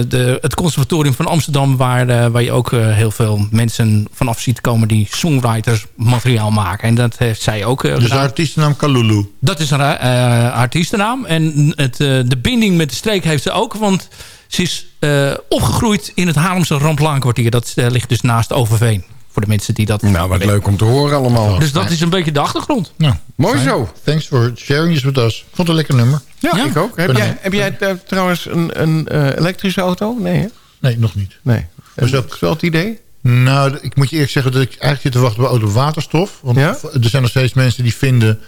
de, het conservatorium van Amsterdam... waar, eh, waar je ook eh, heel veel mensen vanaf ziet komen... die songwriters materiaal maken. En dat heeft zij ook eh, Dus de artiestennaam Kalulu. Dat is haar eh, artiestennaam. En het, eh, de binding met de streek heeft ze ook. Want ze is eh, opgegroeid in het Haarlemse Ramplaankwartier. Dat eh, ligt dus naast Overveen. Voor de mensen die dat... Nou, wat leuk om te horen allemaal. Dus dat is een beetje de achtergrond. Nou, Mooi fijn. zo. Thanks for sharing this with us. Ik vond het een lekker nummer. Ja, Ja. ik ook. Heb jij, heb jij eh, trouwens een, een eh, elektrische auto? Nee, hè? Nee, nog niet. Nee. Dus Is ook- dat wel het idee? Nou, ik moet je eerlijk zeggen dat ik eigenlijk zit te wachten op auto op waterstof. Want Ja? er zijn nog steeds mensen die vinden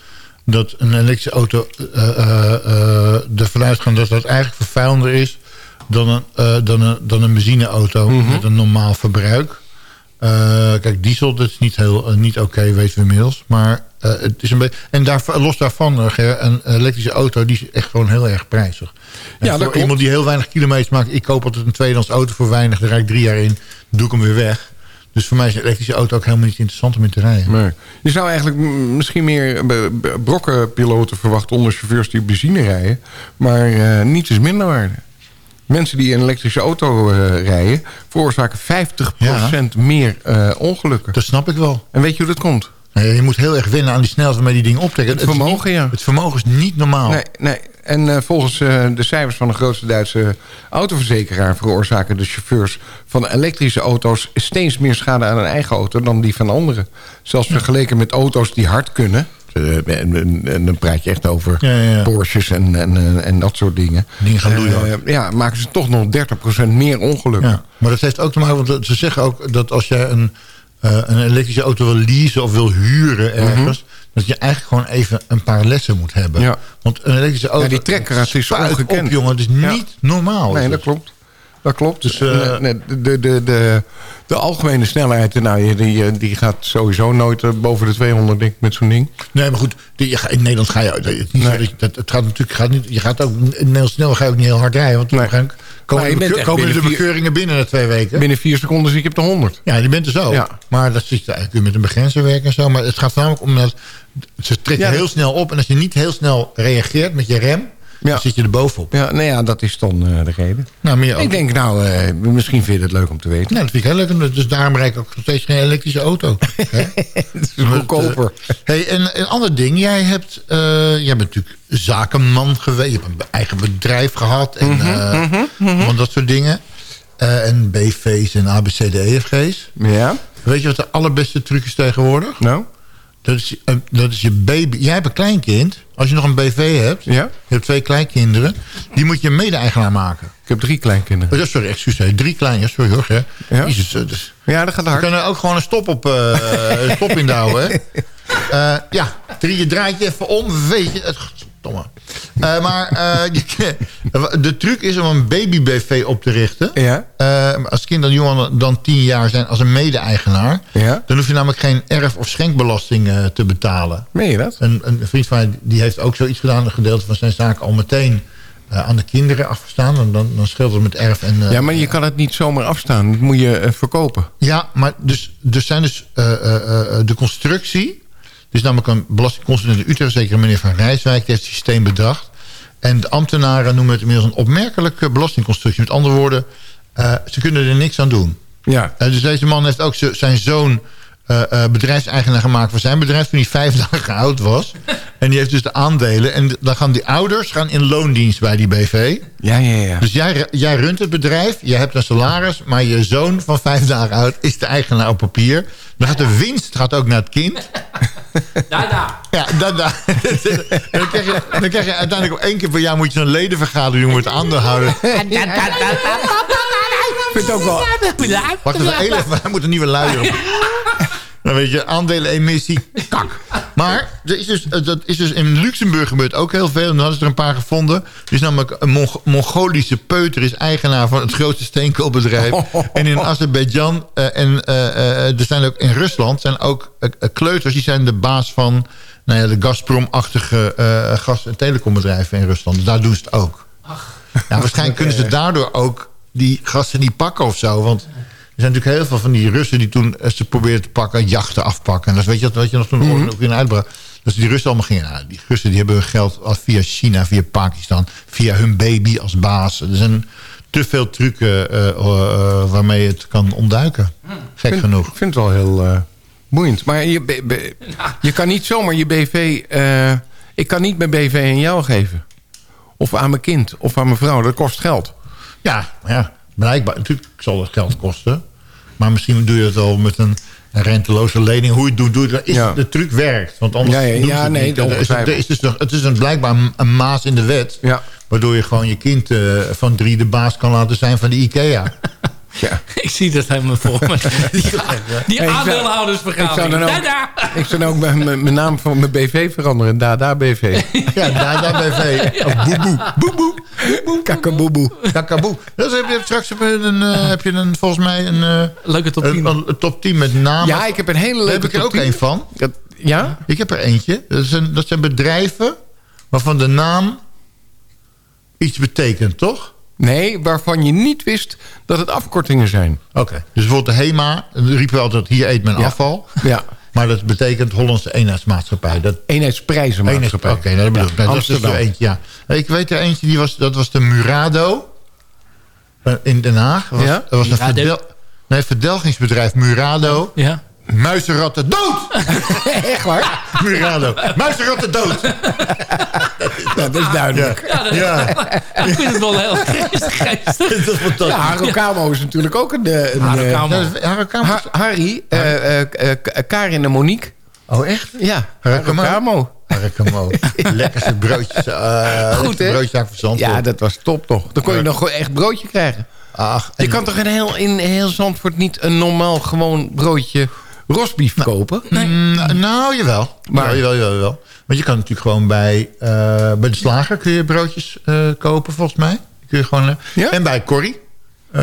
dat een elektrische auto eh, eh, eh, ervan uitgaan dat dat eigenlijk vervuilender is dan een, eh, dan een, dan een benzineauto Mhm. met een normaal verbruik. Eh, kijk, diesel, dat is niet, heel, eh, niet oké, weten we inmiddels. Maar eh, het is een beetje. En daar, los daarvan, een elektrische auto die is echt gewoon heel erg prijzig. En dat voor iemand die heel weinig kilometers maakt, ik koop altijd een tweedehands auto voor weinig, daar rijd ik drie jaar in, doe ik hem weer weg. Dus voor mij is een elektrische auto ook helemaal niet interessant om in te rijden. Nee. Je zou eigenlijk misschien meer brokkenpiloten verwachten onder chauffeurs die benzine rijden. Maar niets is minder waarde. Mensen die een elektrische auto eh, rijden... veroorzaken 50% meer eh, ongelukken. Dat snap ik wel. En weet je hoe dat komt? Nee, je moet heel erg wennen aan die snelheid waarmee die dingen optrekken. Het vermogen, ja. Het vermogen is niet normaal. Nee, nee. En eh, volgens de cijfers van de grootste Duitse autoverzekeraar... veroorzaken de chauffeurs van elektrische auto's... steeds meer schade aan hun eigen auto dan die van anderen. Zelfs vergeleken met auto's die hard kunnen... eh, en, en- en dan praat je echt over Ja. Porsches en, en, en, dat soort dingen. Dingen gaan doen, Eh, ja, maken ze toch nog 30% meer ongelukken. Ja, maar dat heeft ook te maken, want ze zeggen ook dat als jij een, eh, een elektrische auto wil leasen of wil huren ergens, dat je eigenlijk gewoon even een paar lessen moet hebben. Mhm. Ja. Want een elektrische auto. Ja, die trekkraad is ongekend. Op, jongen, het is niet normaal. Nee, is dat klopt. Dat klopt. Dus, eh, nee, de, de, de, de algemene snelheid, nou, die, eh, die gaat sowieso nooit eh, boven de 200 denk ik, met zo'n ding. Nee, maar goed, die- je, in Nederland ga je... Het, niet Nee. dat je, dat, het gaat natuurlijk gaat niet, je gaat ook in Nederland snel ga je ook niet heel hard rijden. Want Nee. komen, je de, komen de vier- bekeuringen binnen na twee weken. Binnen vier seconden zie ik op de 100. Ja, die bent er zo. Ja. Maar dat zit eigenlijk met een begrenzer werken en zo. Maar het gaat voornamelijk om dat ze trekken Ja, heel snel op. En als je niet heel snel reageert met je rem. Dan zit je er bovenop. Ja, nou ja, dat is dan eh, de reden. Nou, meer. Ik denk, nou, eh, misschien vind je het leuk om te weten. Nou, dat vind ik heel leuk. Dus daarom rijd ik ook nog steeds geen elektrische auto. Het is goedkoper. hey, en een ander ding. Jij, hebt, eh, jij bent natuurlijk zakenman geweest. Je hebt een eigen bedrijf gehad. En Mhm, eh, van dat soort dingen. Eh, en BV's en ABCDEFG's. Ja, Weet je wat de allerbeste truc is tegenwoordig? nou, Dat is, eh, dat is je baby. Jij hebt een kleinkind. Als je nog een BV hebt. ja. Je hebt twee kleinkinderen. Die moet je mede-eigenaar maken. Ik heb drie kleinkinderen. Oh, sorry, excuus. Drie klein. Ja, sorry hoor. Hè. Ja? Jezus, eh, dus, Ja, dat gaat we hard. kunnen ook gewoon een stop, op, een stop in douwen. Eh, ja, drie, je draait je even om. Weet je, het, domme. Eh, maar eh, de truc is om een baby-BV op te richten. Ja, Eh, als kinderen jonger dan 10 jaar zijn als een mede-eigenaar... ja. dan hoef je namelijk geen erf- of schenkbelasting te betalen. Meen je dat? Een, een vriend van mij die heeft ook zoiets gedaan. Een gedeelte van zijn zaak al meteen aan de kinderen afgestaan. En dan, dan scheelt het met erf en... Ja, maar je kan het niet zomaar afstaan. Dat moet je verkopen. Ja, maar dus, er zijn dus de constructie. Is namelijk een belastingconsulent in Utrecht, zeker meneer Van Rijswijk, die heeft het systeem bedacht. En de ambtenaren noemen het inmiddels een opmerkelijke belastingconstructie. Met andere woorden, eh, ze kunnen er niks aan doen. Ja. Eh, dus deze man heeft ook zijn zoon eh, bedrijfseigenaar gemaakt van zijn bedrijf... toen hij vijf dagen oud was. En die heeft dus de aandelen. En dan gaan die ouders gaan in loondienst bij die BV. Ja, ja, ja. Dus jij, jij runt het bedrijf, je hebt een salaris... maar je zoon van vijf dagen oud is de eigenaar op papier. Dan gaat de winst gaat ook naar het kind. Dada. Ja, dat. dan, krijg je, dan krijg je uiteindelijk op één keer per jaar... moet je zo'n ledenvergadering doen met aandeelhouder. vind het ook wel... Wacht even, even, hij moet een nieuwe luier op. Dan weet je, aandelenemissie, kak. Maar er is dus, dat is dus in Luxemburg gebeurd ook heel veel. En dan hadden ze er een paar gevonden. Er is namelijk een Mong- Mongolische peuter is eigenaar van het grootste steenkoolbedrijf. En in Azerbeidzjan eh, en eh, eh, er zijn ook in Rusland zijn ook kleuters. Die zijn de baas van nou ja, de Gazprom-achtige gas- en telecombedrijven in Rusland. Dus daar doen ze het ook. Ja, waarschijnlijk kunnen ze daardoor ook die gasten niet pakken of zo. Want er zijn natuurlijk heel veel van die Russen die toen eh, ze probeerden te pakken, jachten afpakken. En dat weet je, wat- wat je nog toen Mhm. ook in uitbracht. Dat ze die Russen allemaal gingen. Nou, die Russen die hebben hun geld al via China, via Pakistan, via hun baby als baas. Er zijn te veel trucken eh, eh, waarmee je het kan ontduiken. Gek vind, genoeg. Ik vind het wel heel eh, boeiend. Maar je, je kan niet zomaar je BV... ik kan niet mijn BV aan jou geven. Of aan mijn kind. Of aan mijn vrouw. Dat kost geld. Ja, ja, blijkbaar. Natuurlijk zal het geld kosten. Maar misschien doe je het al met een een renteloze lening. Hoe je het doet, doe je het. Is Ja. de truc werkt. Want anders Ja, ja, het nee, niet. Er is, ongetwijfeld. is dus, het is een, blijkbaar een, maas in de wet. Ja. Waardoor je gewoon je kind eh, van drie de baas kan laten zijn van de IKEA. Ja. Ik zie dat helemaal voor me. Die, die Hey, ik zou- aandeelhoudersvergadering. ik zou ook- Dada. Ik zou ook mijn, naam van mijn BV veranderen. Dada BV. ja, daar, daar BV. Of boeboe. Boeboe. Kakaboeboe. Kakaboe. Dus heb je straks heb je een, eh, heb je een, volgens mij een, eh, Leuke top een, 10. een top 10 met namen. Ja, ik heb een hele Daar leuke heb ik er ook 10. één van. Dat- ja? Ik heb er eentje. Dat zijn, dat zijn bedrijven waarvan de naam iets betekent, toch? Nee, waarvan je niet wist dat het afkortingen zijn. Oké. Dus bijvoorbeeld de HEMA, dan riepen we altijd hier eet men Ja. afval. Ja. Maar dat betekent Hollandse eenheidsmaatschappij. Dat, Eenheidsprijzenmaatschappij. Oké, nou, dat bedoel ik. Nou, dat is dus Amsterdam. er eentje, ja. Ik weet er eentje, die was, dat was de Murado. eh, In Den Haag. Dat was, Ja? dat was een verdel, nee, verdelgingsbedrijf Murado. Ja. Muizenratten dood! Echt waar? Murado. Muizenratten dood! Dat is duidelijk. Ja, dat- Ja, Ik vind het wel heel geestig. geestig. dat is fantastisch. Ja, Harokamo is natuurlijk ook een... eh, een eh, Harry, eh, eh, eh, Karin en Monique. Oh, echt? Ja, Harokamo. Harokamo. Harakamo. Lekkerste broodjes. eh Goed, hè? broodje van Zandvoort. Ja, dat was top toch. Dan kon je nog gewoon echt broodje krijgen. Ach, Je kan toch in heel, in heel Zandvoort niet een normaal gewoon broodje rosbief kopen? Mm, nou, jawel. Maar- Maar, jawel, jawel, jawel. Want je kan natuurlijk gewoon bij, eh, bij de slager kun je broodjes eh, kopen, volgens mij. Kun je gewoon, eh, Ja? En bij Corrie.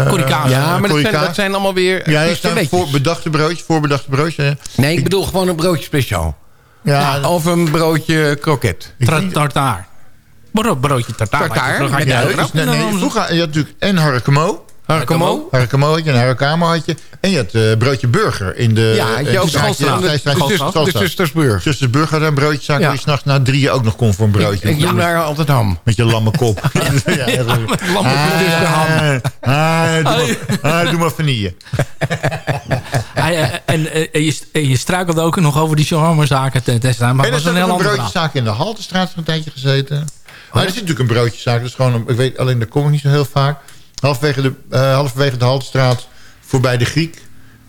Corrie Kaas. Ja, maar dat zijn, Kaas. dat zijn allemaal weer Ja, dat zijn voor, bedachte broodjes, voorbedachte broodjes. Nee, ik bedoel gewoon een broodje speciaal. Ja, Of een broodje kroket. Tartaar. Bro- Broodje tartaar. Tartaar, nee, nee, vroeger had je had natuurlijk en Harakamo. Harakamo had je en Harakamo had je. En je had eh, broodje burger in de... Ja, je eh, ook ja, De- de. De Zustersburg. Zusters Burger had een broodjezaak Ja. waar je s'nachts na drieën ook nog kon voor een broodje. Ik noem daar altijd ham. Met je lamme kop. ja, ja, lamme kop tussen de ham. Ah, doe, maar, ah, doe maar vanille. Eh, en, en je, je struikelde ook nog over die shawarma-zaken te testen. Maar en dat er was een een broodjeszaak in de Haltestraat een tijdje gezeten. Maar er zit natuurlijk een broodjeszaak. Dat is gewoon, een- ik weet alleen, daar kom ik niet zo heel vaak. Halverwege de, eh, halverwege de Haltestraat, voorbij de Griek.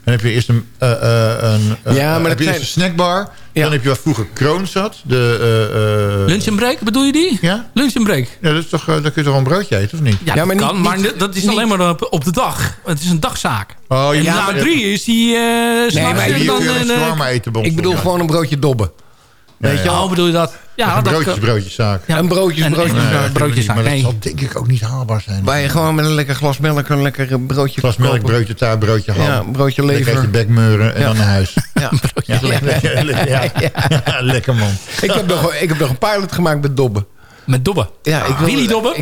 Dan heb je eerst een, eh, eh, een, Ja, maar heb dat je eerst zijn- een snackbar. Ja. Dan heb je waar vroeger Kroon zat. De, eh, eh, Lunch and break, bedoel je die? Ja? Lunch break. Ja, dat is toch, daar kun je toch wel een broodje eten, of niet? Ja, Ja, dat maar niet- kan, maar niet- dat is niet- alleen maar op, op de dag. Het is een dagzaak. Oh, en ja, na maar- drie is die... eh nee, maar dan, kun je eh, een eten. Ik bedoel Ja. gewoon een broodje dobben. Weet je Oh, wel? bedoel je dat? Ja, Een dat broodjes, kan- broodjeszaak. Ja, Een broodjes, en- broodjes. en- Nee, Ja, dat broodjeszaak, Maar dat zal denk ik ook niet haalbaar zijn. Waar je gewoon met een lekker glas melk een lekker broodje glas melk, broodje taart, broodje ham. Ja, een broodje Lekker uit je lever. bek meuren en Ja. dan naar huis. Ja. Ja, lekker, lekker, ja. Ja, lekker man. Ik, heb nog, ik heb nog een pilot gemaakt met dobben. Met dobben. Ja, ik wil- Willy dobben?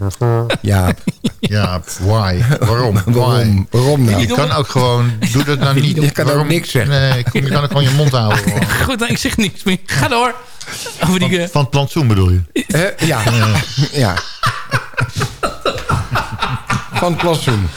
Ik, Ja, ja, why? Waarom? Why? waarom? Waarom nou? Je kan ook gewoon, doe dat nou niet. Je kan ook niks zeggen. Nee, je kan ook gewoon je mond houden. gewoon. Goed, nou, ik zeg niks meer. Ga door. Over die, eh, Van, van het plantsoen bedoel je? Eh, ja. ja. Van het plantsoen.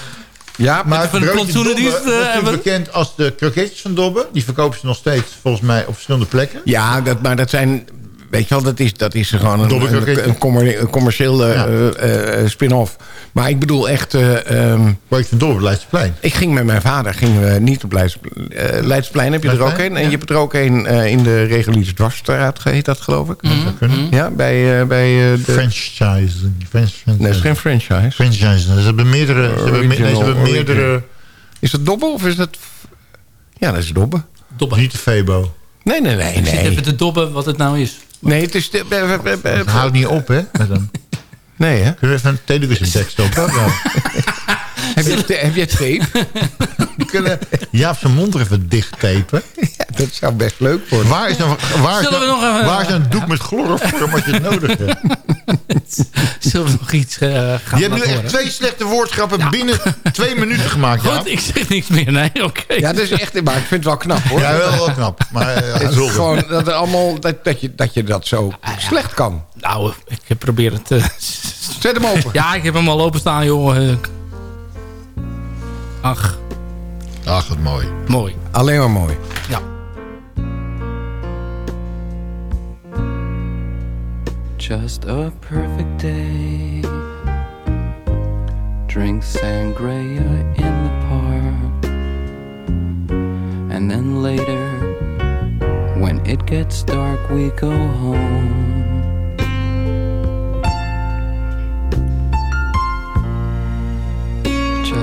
Ja, maar van de plantsoenendienst, dat is eh, bekend als de kroketjes van Dobbe. Die verkopen ze nog steeds volgens mij op verschillende plekken. Ja, dat, maar dat zijn... Weet je wel, dat is, dat is gewoon een, een, een, commer- een commercieel eh, Ja. eh, eh, spin-off. Maar ik bedoel echt... eh, ehm, Broodje van Dobbe, Leidseplein. ik ging met mijn vader gingen we niet op Leids, eh, Leidsplein. Heb je er ook Leidseplein, een? En ja. je hebt er ook een eh, in de reguliere dwarsstraat, heet dat geloof ik. Dat zou kunnen. Ja, bij, eh, bij eh, de... Franchise. Franchise. Nee, dat is geen franchise. Franchise. Ze hebben meerdere... Ze hebben, me- nee, ze hebben meerdere... Is dat Dobbe of is dat... Ja, dat is Dobbe. Dobbe. Niet de Febo. Nee, nee, nee. Ik zit Nee, even te dobben wat het nou is. Nee het is... Eh, eh, eh, Het houdt niet op, hè? Met hem. nee, hè? Kunnen we even een televisie tekst op? Ja. Heb je, heb je tape? We kunnen Jaap zijn mond er even dicht tapen. Ja, dat zou best leuk worden. Waar is een, waar is een, waar is een doek met chloroform als je het nodig hebt? Zullen we nog iets eh, gaan Je hebt nu echt twee slechte woordgrappen binnen twee minuten gemaakt, Jaap. Goed, ik zeg niks meer. Nee, oké. Ja, dat is echt... Maar ik vind het wel knap, hoor. Ja, wel, wel knap. Maar eh, Het is gewoon dat, er allemaal, dat, dat, je, dat je dat zo slecht kan. Nou, ik probeer het... eh, Zet hem open. ja, ik heb hem al openstaan, joh. Ach, Ach, wat mooi. mooi. Alleen maar mooi. Ja. Just a perfect day. Drink sangria in the park. And then later, when it gets dark, we go home.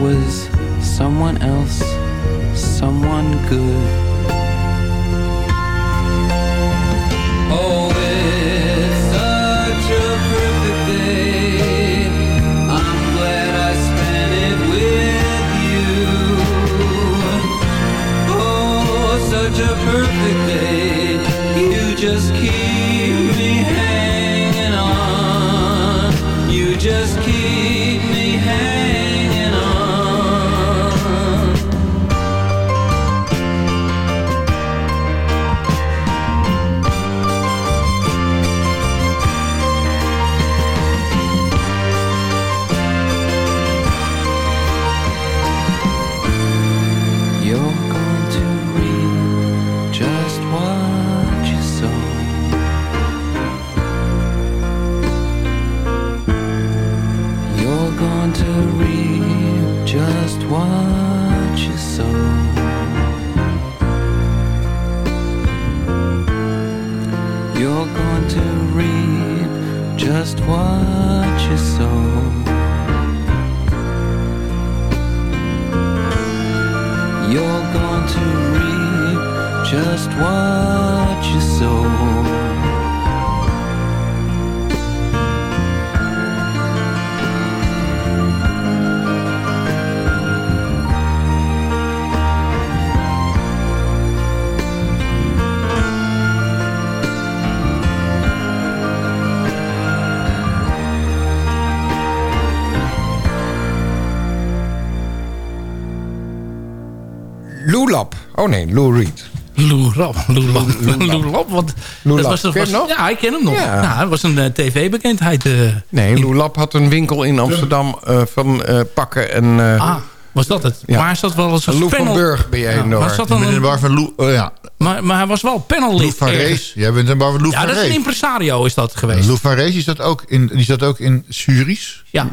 was someone else, someone good. Nee, Lou Reed. Lou Lap. Lou Lap. Lou Lap. Want Lou dat Lap, was, je was, nog? Ja, ik ken hem nog. Ja. Ja. hij was een eh, tv-bekendheid. eh. Nee, Lou Lap had een winkel in Amsterdam eh, van eh, pakken en... eh, ah, was dat het? Ja. Maar hij zat wel als een Lou van panel... Burg ben jij Ja, nog. maar zat Ik dan in een, bar van Lou, oh ja, maar, maar hij was wel Lou panellid. van. Rees. Jij bent in de bar van Lou Ja, van dat is een impresario is dat geweest. Lou van Rees die zat ook in, die zat ook in Suries. Ja.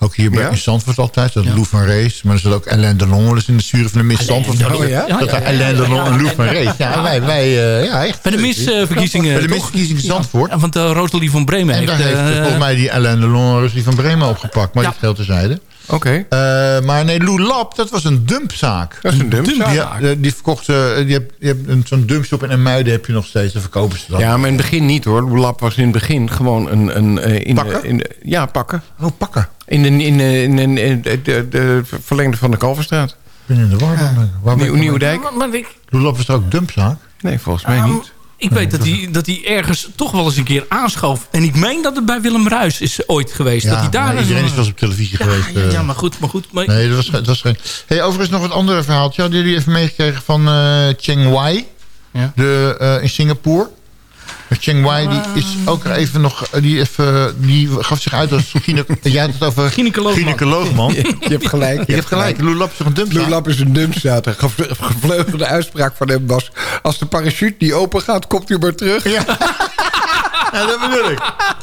Ook hier bij Ja? in Zandvoort altijd. Dat Lou van Rees. Maar er zat ook Alain Delon wel eens in de jury van de Miss Zandvoort. Delon, Dat- ja? Dat Alain Delon en Lou van Rees. Ja, wij, wij eh, ja, echt. Bij de misverkiezingen. Bij de misverkiezingen Zandvoort. Ja, want uh, Rosalie van Bremen En heeft... daar heeft eh, eh, volgens mij die Alain Delon Russie van Bremen opgepakt. Maar Ja. dit geldt terzijde. Oké, Eh, maar nee, Lou Lab, dat was een dumpzaak. dat is een dumpzaak. Die, eh, die verkocht, eh, die hebt, je hebt een- zo'n dumpshop in Muiden heb je nog steeds. Dan verkopen ze dat. Ja, maar in het begin niet hoor. Lou Lap was in het begin gewoon een... een eh, in Pakken? De, in de- ja, pakken. Oh, pakken. In de, in de, in de, in de, de, de verlengde van de Kalverstraat. Ik ben in de war. ben Nieuw, Nieuwdijk? maar- ik, was er ook dumpzaak? Nee, volgens mij Ehm, niet. Ik weet dat hij, dat hij ergens toch wel eens een keer aanschoof. En ik meen dat het bij Willem Ruis is ooit geweest. dat hij daar iedereen is wel eens op televisie ja, geweest. ja, eh. ja, maar goed. Maar goed maar, Nee, dat was, het was geen... Hey, overigens nog wat andere verhaaltje. Hadden jullie even meegekregen van eh Cheng Wai? Ja. De, eh, in Singapore? Cheng Wai die is ook even nog... eh, Die, even, die gaf zich uit als Jij had het over. Je hebt gelijk. Je hebt gelijk. Lou Lab is een dumpzaak? Lou Lap is een dumpstaat. Een gevleugelde uitspraak van hem was... als de parachute niet open gaat, komt hij maar terug. Ja. Ja, dat bedoel ik.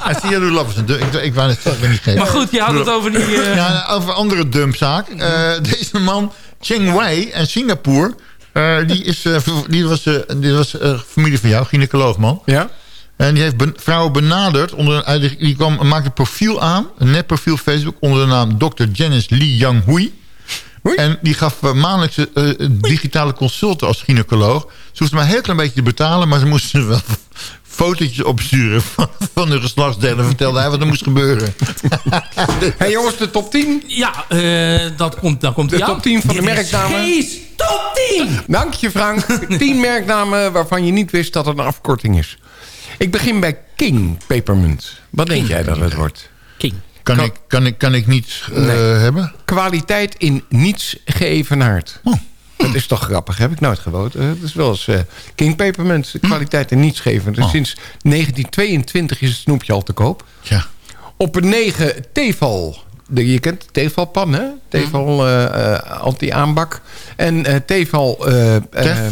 En zie je, Lou Lab is een dump... Ik, ik wou net zeggen, ik ben niet gek. maar goed, je had het over die... eh, Ja, over een andere dumpzaak. Eh, deze man, Cheng Wei in Singapore... eh, die, is, eh, die was, eh, die was eh, familie van jou, gynaecoloog man. Ja? En die heeft ben- vrouwen benaderd. Onder, die, kwam, maakte een profiel aan. Een netprofiel Facebook onder de naam Dr. Janice Lee Yang Hui. En die gaf uh, maandelijkse digitale consulten als gynaecoloog. Ze hoefde maar een heel klein beetje te betalen... maar ze moesten wel fotootjes opsturen van, van hun geslachtsdelen. Vertelde hij wat er moest gebeuren. hey jongens, de top 10. ja, eh, dat komt, dat komt De ja. top 10 van de merknamen. Top 10! Dank je Frank. 10 merknamen waarvan je niet wist dat het een afkorting is. Ik begin bij King Pepermunt. Wat denk jij dat het wordt? King. Kan, Kan- ik, kan, ik, kan ik niet eh, Nee. hebben? Kwaliteit in niets geëvenaard. Dat is toch grappig, heb ik nooit gewoond. Eh, Het is wel eens eh, King Pepermunt, kwaliteit in niets geven. Dus Oh. sinds 1922 is het snoepje al te koop. Ja. Op een 9 Tefal. De, je kent Tefalpan, hè? Tefal eh, eh, anti-aanbak. En Tefal... Tef? eh,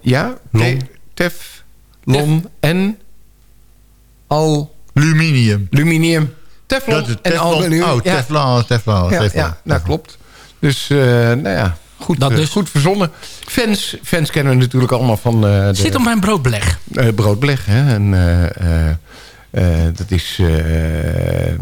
ja, Lon. Te- Tef, Lon en Al... Luminium. Aluminium. Teflon en Teflon. aluminium. Oh, Ja. Teflon, Teflon, Ja, Teflon. ja dat klopt. Dus, nou ja, goed, Dat dus. goed verzonnen. Fans, fans kennen we natuurlijk allemaal van de Zit op mijn broodbeleg. eh, broodbeleg. Hè? En, dat is eh, eh,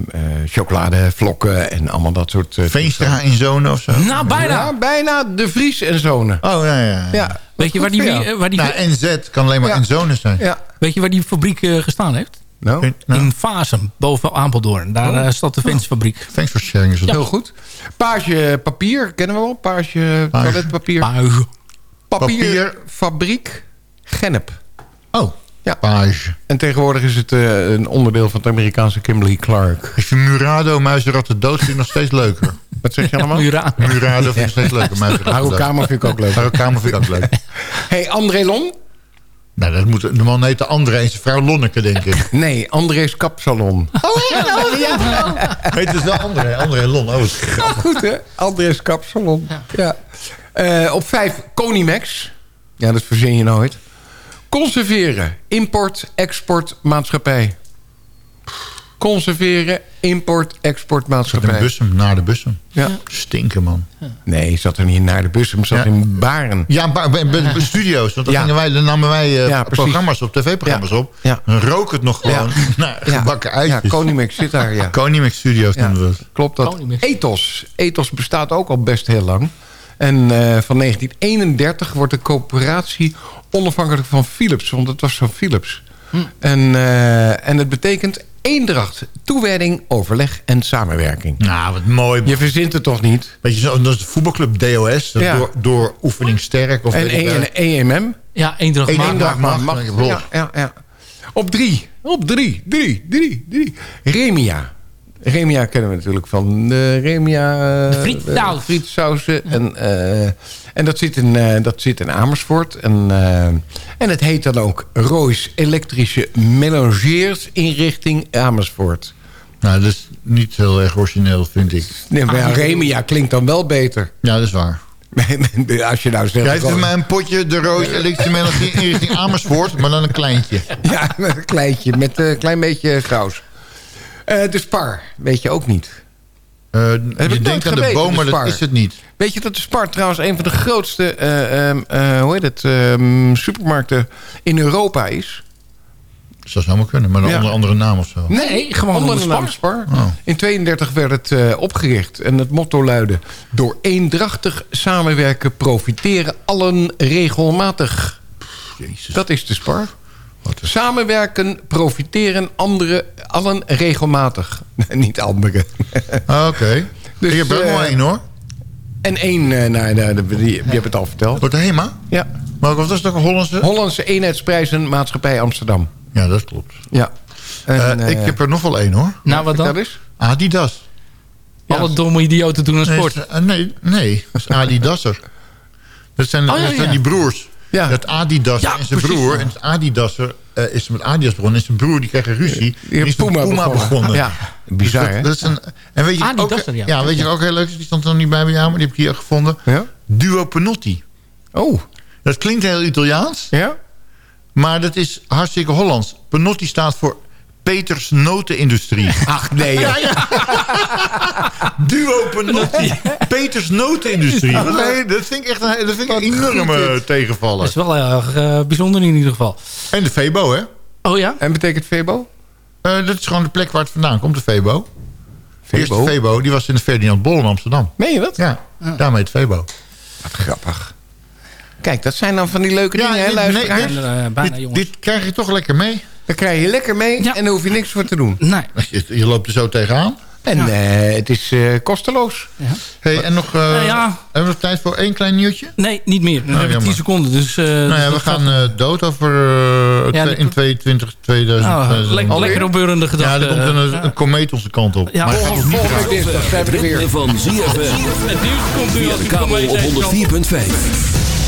chocoladevlokken en allemaal dat soort... eh, Veenstra in Zonen of zo? Nou, bijna. Ja, bijna de Vries en Zonen. Oh, ja, ja. Ja, Weet je waar die, Ja. eh, waar die, Nou, NZ kan alleen maar Ja. in Zonen zijn. ja. weet je waar die fabriek eh, gestaan heeft? Nou, Nou, In Fasem, boven Apeldoorn. Daar Oh. eh, staat de fansfabriek. thanks for sharing. Is heel goed. Page papier, kennen we wel. Page Page. toiletpapier. Papierfabriek Gennep. Oh, Ja. page. En tegenwoordig is het eh, een onderdeel van het Amerikaanse Kimberly Clark. Ik vind Murado, Muizenratten dood vind ik nog steeds leuker. Wat zeg je allemaal? Mura. Murado vind ik nog steeds leuker. Muizenratten dood. Harukamer vind ik ook leuk. Harukamer vind ik ook leuk. Hey, André Lon? Nou, dat moet, de man heette André en zijn vrouw Lonneke, denk ik. Nee, André's Kapsalon. Oh, ja, Het is wel André, André Lon. Oh. Goed, hè? André's Kapsalon. Ja. Eh, op vijf, Conimax. Ja, dat verzin je nooit. Conserveren, import, export, maatschappij. Conserveren, import, export, Zat in maatschappij. Bussum, naar de Bussum. Ja. Stinken, man. Nee, zat er niet naar de bus, hem zat Ja. in Baren. Ja, bij, bij, bij de studio's. Want Ja. wij, dan namen wij eh, Ja, programma's op, tv-programma's Ja. op. Ja. Dan rook het nog gewoon naar gebakken ja, uitjes. Conimax zit daar, ja. Konimax Studios Ja, noemden we het. klopt dat. Ethos. Ethos bestaat ook al best heel lang. En eh, van 1931 wordt de coöperatie onafhankelijk van Philips. Want het was van Philips. En, eh, en het betekent eendracht, toewijding, overleg en samenwerking. Nou, wat mooi. Je verzint het toch niet? Weet je, zo, dat is de voetbalclub DOS. Dat Ja. door, door oefening sterk. Of En. E- EMM? Ja, Eendracht. Eendracht ja, ja, ja. Op drie. Op drie, drie, drie, drie. Remia. Remia kennen we natuurlijk van de Remia... De eh, frietsaus. eh, frietsausen. En, eh, en dat, zit in, eh, dat zit in Amersfoort. En, eh, en het heet dan ook Roy's Elektrische Melangeersinrichting Amersfoort. Nou, dat is niet heel erg origineel, vind ik. Nee, maar ja, Remia klinkt dan wel beter. Ja, dat is waar. Als je nou zegt... U mij een potje de Roos elektrische in richting Amersfoort, maar dan een kleintje. Ja, een kleintje, met een klein beetje saus. Eh, de Spar, weet je ook niet. Eh, Heb je denkt aan de bomen, de dat is het niet. Weet je dat de Spar trouwens een van de grootste eh, ehm, eh, hoe heet het, ehm, supermarkten in Europa is? Dat zou zomaar kunnen, maar Ja. onder andere naam of zo. Nee, gewoon onder de naam Spar. Spar. In 32 werd het eh, opgericht en het motto luidde... door eendrachtig samenwerken profiteren allen regelmatig. Jezus. Dat is de Spar. Samenwerken, profiteren anderen, allen regelmatig. Niet anderen. Ah, Oké. Dus, ik heb er ook eh, nog één hoor. En één, eh, nou, nou, die, die, je hebt het al verteld. Wordt de HEMA? Ja. Maar wat was dat een Hollandse? Hollandse eenheidsprijzen maatschappij Amsterdam. Ja, dat klopt. Ja. En, Eh, ik eh, heb er nog wel één hoor. Nou, wat dan? vertel eens. Adidas. Alle domme idioten doen een Nee, sport. is- eh, nee, nee, dat is Adidasser. Dat zijn, Oh, ja, dat zijn ja. die broers. Ja. Dat Adidasser Ja, en zijn precies, broer. En het Adidasser eh, is met Adidas begonnen. En zijn broer die kreeg een ruzie. Die is Puma Puma, begonnen. begonnen. Ja, bizar, Dus hè? dat, dat is een, en weet je ook, ja. ja, weet je wat ook heel leuk is? Die stond er niet bij bij jou, maar die heb ik hier gevonden. Ja? Duo Penotti. Oh, Dat klinkt heel Italiaans, ja? maar dat is hartstikke Hollands. Penotti staat voor Peters Notenindustrie. Ach, nee. Ja, ja. Duo Penotti. Peters Notenindustrie. Dat, nee, dat vind ik echt een, dat vind ik een enorme tegenvaller. Dat is wel erg eh, bijzonder in ieder geval. En de Febo, hè? Oh ja? En betekent Febo? Eh, dat is gewoon de plek waar het vandaan komt, de Febo. De eerste Febo? Febo, die was in de Ferdinand Bol in Amsterdam. Meen je dat? Ja, daarmee het Febo. Wat grappig. Kijk, dat zijn dan van die leuke Ja, dingen, hè, luisteraars? nee, eh, bijna Dit, jongens. dit krijg je toch lekker mee. Dan krijg je lekker mee Ja. en daar hoef je niks voor te doen. Nee. Je, je loopt er zo tegenaan. En eh, het is eh, kosteloos. Hey, en nog, eh, Nou ja. Hebben we nog tijd voor één klein nieuwtje? Nee, niet meer. Dan Oh, hebben we 10 jammer. seconden. Dus, eh, nou dus ja, we gaan dood over Ja, in 22, 2000. Oh, le- zo. lekker opbeurende Ja, gedachten. er komt een, een komeet onze kant op. Ja, maar niet Volgende week dinsdag zijn we er weer. van ZFM. Het nieuws komt nu als de ik kabel kom op 104.5.